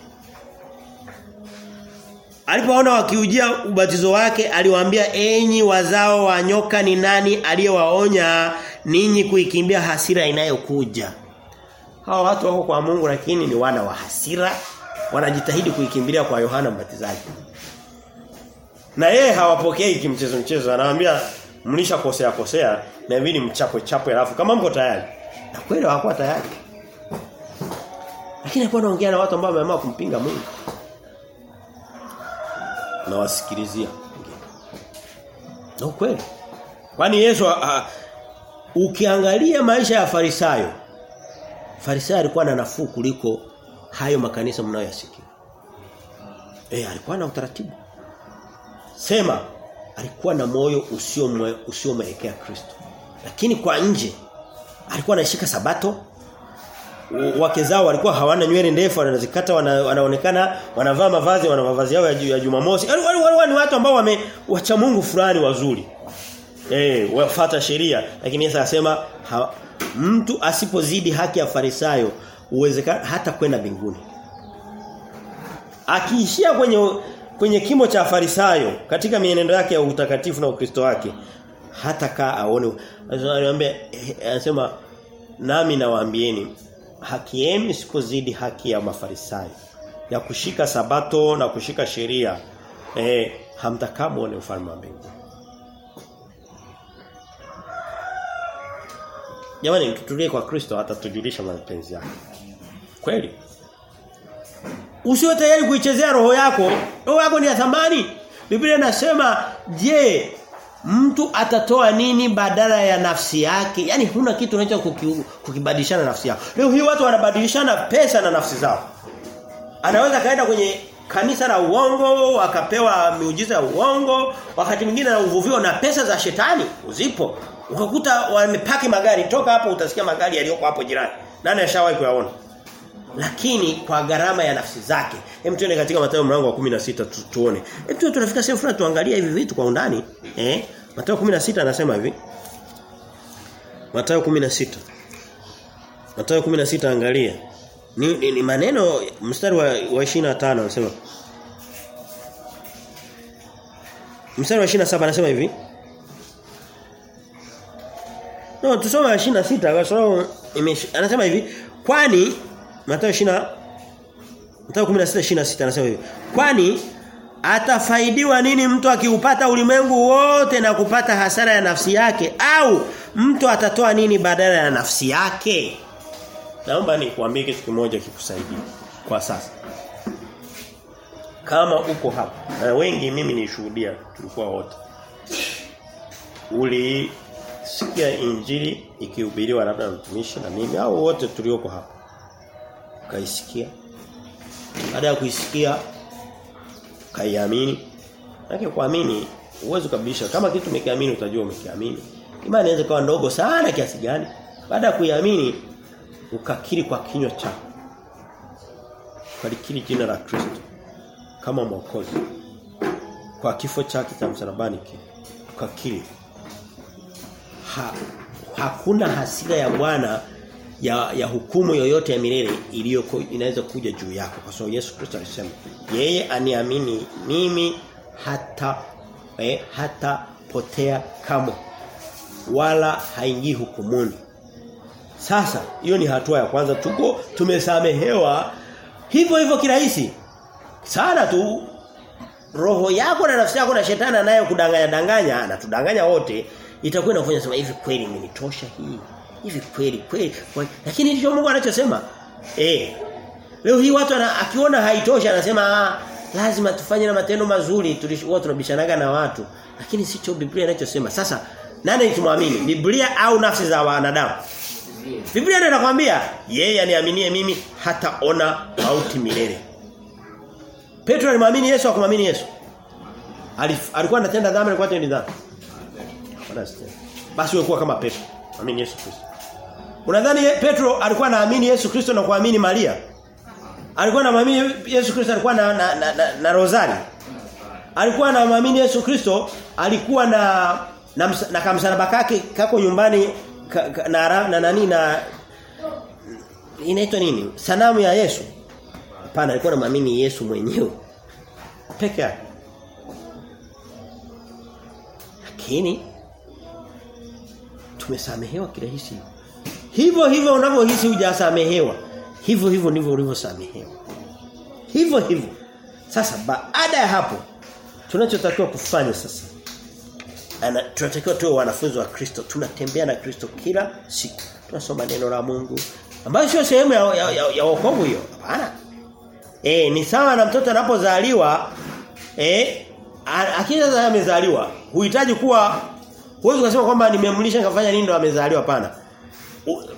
Alipoona wakiujia ubatizo wake aliwaambia enyi wazao wa nyoka ni nani aliyewaonya ninyi kuikimbia hasira inayokuja. Hawa watu wako kwa Mungu lakini ni wana wa hasira wanajitahidi kuikimbilia kwa Yohana Mbatizaji. Na yeye hawapokei kimchezo mchezo anawaambia mlisha kosea kosea na hivi ni mchapo chapo alafu kama mko tayari. Na kweli hawakuwa tayari. Lakini alikuwa anaongea na watu ambao wameamua kumpinga Mungu. Na wasikilizia. Na kweli. Kwani Yesu uh, ukiangalia maisha ya Farisayo Farisayo alikuwa na nafuu kuliko hayo makanisa mnayoyasikia. Eh alikuwa na utaratibu. Sema alikuwa na moyo usio usiomwelekea Kristo. Lakini kwa nje alikuwa anashika sabato. Wake zao walikuwa hawana nywele ndefu wanazikata wana, wanaonekana wanavaa mavazi wana mavazi yao ya, ya Jumamosi. Wale wale ni watu ambao wamewacha Mungu fulani wazuri. Eh wafuata sheria. Lakini Yesu anasema mtu asipozidi haki ya Farisayo uwezekana hata kwenda mbinguni. Akiishia kwenye kwenye kimo cha Farisayo katika mienendo yake ya utakatifu na ukristo wake hata kaa aone anamwambia anasema nami nawaambieni haki yenu isipozidi haki ya mafarisayo ya kushika sabato na kushika sheria eh hamtakaa ufalme wa mbinguni Jamani tutulie kwa Kristo atatujulisha mapenzi yake. Kweli? Usiwe tayari kuichezea roho yako. Roho yako ni ya thamani. Biblia inasema, "Je, mtu atatoa nini badala ya nafsi yake?" Yaani huna kitu unacho kukibadilishana nafsi yako. Leo hii watu wanabadilishana pesa na nafsi zao. Anaweza kaenda kwenye kanisa la uongo, akapewa miujiza ya uongo, wakati mwingine na uvuvio na pesa za shetani uzipo. Ukakuta wamepaki magari, toka hapo utasikia magari yaliyoko hapo jirani. Nani ashawahi kuyaona? Lakini kwa gharama ya nafsi zake. Hem tuende katika Mathayo mlango wa 16 tu, tuone. Hem tu tunafika sehemu fulani tuangalie hivi vitu kwa undani. Eh? Mathayo 16 anasema hivi. Mathayo 16. Mathayo 16 angalia. Ni, ni, ni maneno mstari wa, wa 25 anasema. Mstari wa 27 anasema hivi. No, tusome 26 kwa sababu anasema hivi, kwani Mathayo 20 Mathayo 16:26 anasema hivi. Kwani atafaidiwa nini mtu akiupata ulimwengu wote na kupata hasara ya nafsi yake au mtu atatoa nini badala ya nafsi yake? Naomba nikuambie kitu kimoja kikusaidie kwa sasa. Kama uko hapa na wengi mimi nishuhudia tulikuwa wote. Uli sikia injili ikihubiriwa labda mtumishi na mimi au wote tulioko hapa. Kaisikia. Baada ya kuisikia kaiamini. Lakini kuamini uwezo kabisa kama kitu umekiamini utajua umekiamini. Imani inaweza kuwa ndogo sana kiasi gani. Baada ya kuiamini ukakiri kwa kinywa chako. Ukalikiri jina la Kristo kama mwokozi. Kwa kifo chake cha msalabani kile tukakiri ha, hakuna hasira ya Bwana ya, ya hukumu yoyote ya milele iliyo inaweza kuja juu yako. Kwa sababu Yesu Kristo alisema yeye aniamini mimi hata eh, hata potea kamwe wala haingii hukumuni. Sasa hiyo ni hatua ya kwanza. Tuko tumesamehewa hivyo hivyo kirahisi. Sana tu roho yako na nafsi yako na shetani anayokudanganya danganya anatudanganya wote itakuwa inafanya sema hivi kweli imenitosha hii hivi kweli kweli lakini ndicho Mungu anachosema eh leo hii watu ana, akiona haitoshi anasema ah, lazima tufanye na matendo mazuri tulikuwa tunabishanaga na watu. Lakini sicho Biblia inachosema. Sasa nani tumwamini? Biblia au nafsi za wanadamu? Biblia ndio inakwambia yeye aniaminie mimi hataona mauti milele. Petro alimwamini Yesu akamwamini Yesu. Alif, alikuwa anatenda dhambi alikuwa atendi dhambi. Basi wewe kama Petro amini Yesu Kristo Unadhani Petro alikuwa anaamini Yesu Kristo na kuamini Maria? Alikuwa anaamini Yesu Kristo alikuwa na na, na, na, na Rosari. Alikuwa anaamini Yesu Kristo alikuwa na na, na kamsalaba kake kako nyumbani ka, ka, na, na nani na inaitwa nini? Sanamu ya Yesu. Hapana, alikuwa anaamini Yesu mwenyewe. Peke yake. Lakini tumesamehewa kirahisi. Hivyo hivyo unavyohisi hujasamehewa. Hivyo hivyo ndivyo ulivyosamehewa. Hivyo hivyo. Sasa baada ya hapo tunachotakiwa kufanya sasa. Ana, tunatakiwa tuwe wanafunzi wa Kristo. Tunatembea na Kristo kila siku. Tunasoma neno la Mungu. Ambayo sio sehemu ya, ya, ya, ya wokovu hiyo. Hapana. Eh ni sawa na mtoto anapozaliwa eh akisha amezaliwa huhitaji kuwa huwezi kusema kwamba nimemlisha nikafanya nini ndo amezaliwa hapana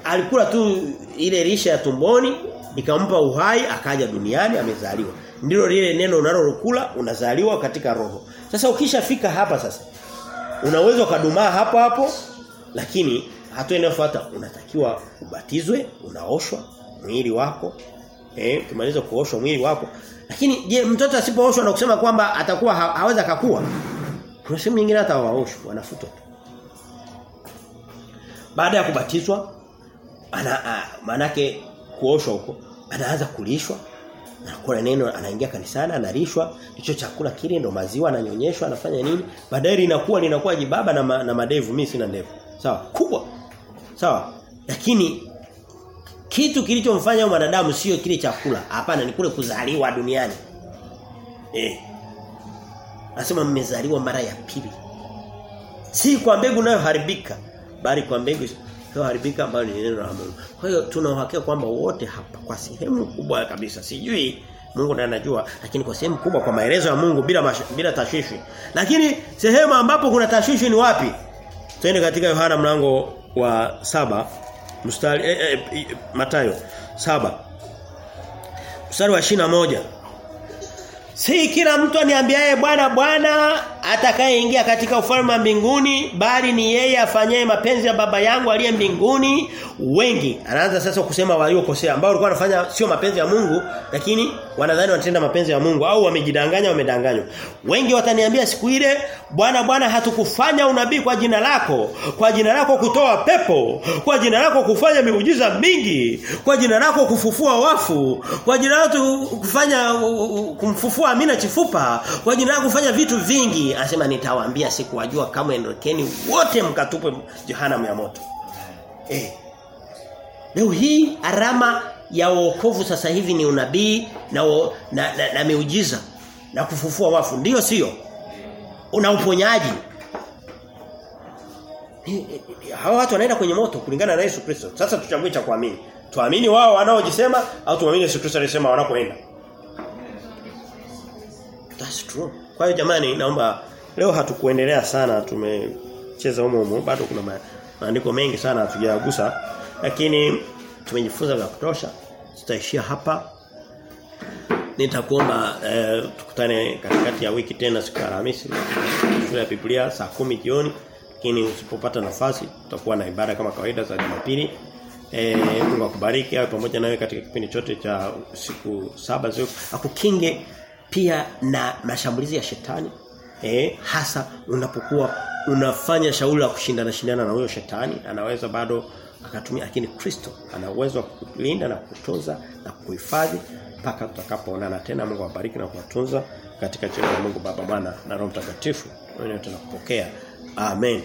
alikula tu ile lisha ya tumboni ikampa uhai akaja duniani amezaliwa. Ndilo lile neno unalokula unazaliwa katika roho. Sasa ukishafika hapa sasa unaweza ukadumaa hapo hapo lakini hatua inayofuata unatakiwa ubatizwe unaoshwa mwili wako eh kumaliza kuoshwa mwili wako. Lakini je mtoto asipooshwa na kusema kwamba atakuwa ha, haweza kakua kuna sehemu nyingine hata waoshwa, wanafutwa baada ya kubatizwa ana manake kuoshwa huko anaanza kulishwa anakula neno anaingia kanisani analishwa hicho chakula kile ndo maziwa ananyonyeshwa anafanya nini. Baadaye linakuwa linakuwa jibaba na, ma, na madevu mimi sina ndevu. Sawa? Kubwa. Sawa? Lakini kitu kilichomfanya mwanadamu sio kile chakula. Hapana ni kule kuzaliwa duniani. Eh Anasema mmezaliwa mara ya pili. Si kwa mbegu inayoharibika bali kwa mbegu haribika ambayo ni neno la Mungu. Kwa hiyo tuna uhakika kwamba wote hapa kwa sehemu kubwa kabisa sijui Mungu ndiye anajua lakini kwa sehemu kubwa kwa maelezo ya Mungu bila mash, bila tashwishi. Lakini sehemu ambapo kuna tashwishi ni wapi? Twende katika Yohana mlango wa saba mstari eh, eh, eh, Mathayo saba mstari wa moja Si kila mtu aniambiaye Bwana Bwana atakayeingia katika ufalme wa mbinguni bali ni yeye afanyaye mapenzi ya baba yangu aliye mbinguni. Wengi anaanza sasa kusema waliokosea ambao walikuwa wanafanya sio mapenzi ya Mungu lakini wanadhani wanatenda mapenzi ya Mungu au wamejidanganya wamedanganywa. Wengi wataniambia siku ile Bwana Bwana hatukufanya unabii kwa jina lako kwa jina lako kutoa pepo kwa jina lako kufanya miujiza mingi kwa jina lako kufufua wafu kwa jina lako kufanya kumfufua Amina chifupa kwa jina lako kufanya vitu vingi anasema nitawaambia siku wajua kama endokeni wote mkatupe jehanamu ya moto. Eh. Leo hii arama ya wokovu sasa hivi ni unabii na, na, na, na miujiza na kufufua wafu. Ndio sio? Una uponyaji. Hawa watu wanaenda kwenye moto kulingana na Yesu Kristo. Sasa tuchague cha kuamini. Tuamini wao wanaojisema au tuamini Yesu Kristo alisema wanapoenda That's true. Kwa hiyo jamani naomba leo hatukuendelea sana tumecheza humo humo bado kuna maandiko mengi sana hatujagusa lakini tumejifunza vya kutosha. Tutaishia hapa. Nitakuomba eh, tukutane katikati ya wiki tena siku ya Alhamisi shule ya Biblia saa kumi jioni lakini usipopata nafasi tutakuwa na ibada kama kawaida za Jumapili. Eh Mungu akubariki pamoja nawe katika kipindi chote cha siku saba zio akukinge pia na mashambulizi ya shetani eh hasa unapokuwa unafanya shauri la kushindana shindana na huyo shetani anaweza bado akatumia lakini Kristo ana uwezo wa kulinda na kutoza na kuhifadhi mpaka tutakapoonana tena Mungu awabariki na kuwatunza katika jina la Mungu Baba Mwana na Roho Mtakatifu. Wewe tunakupokea. Amen.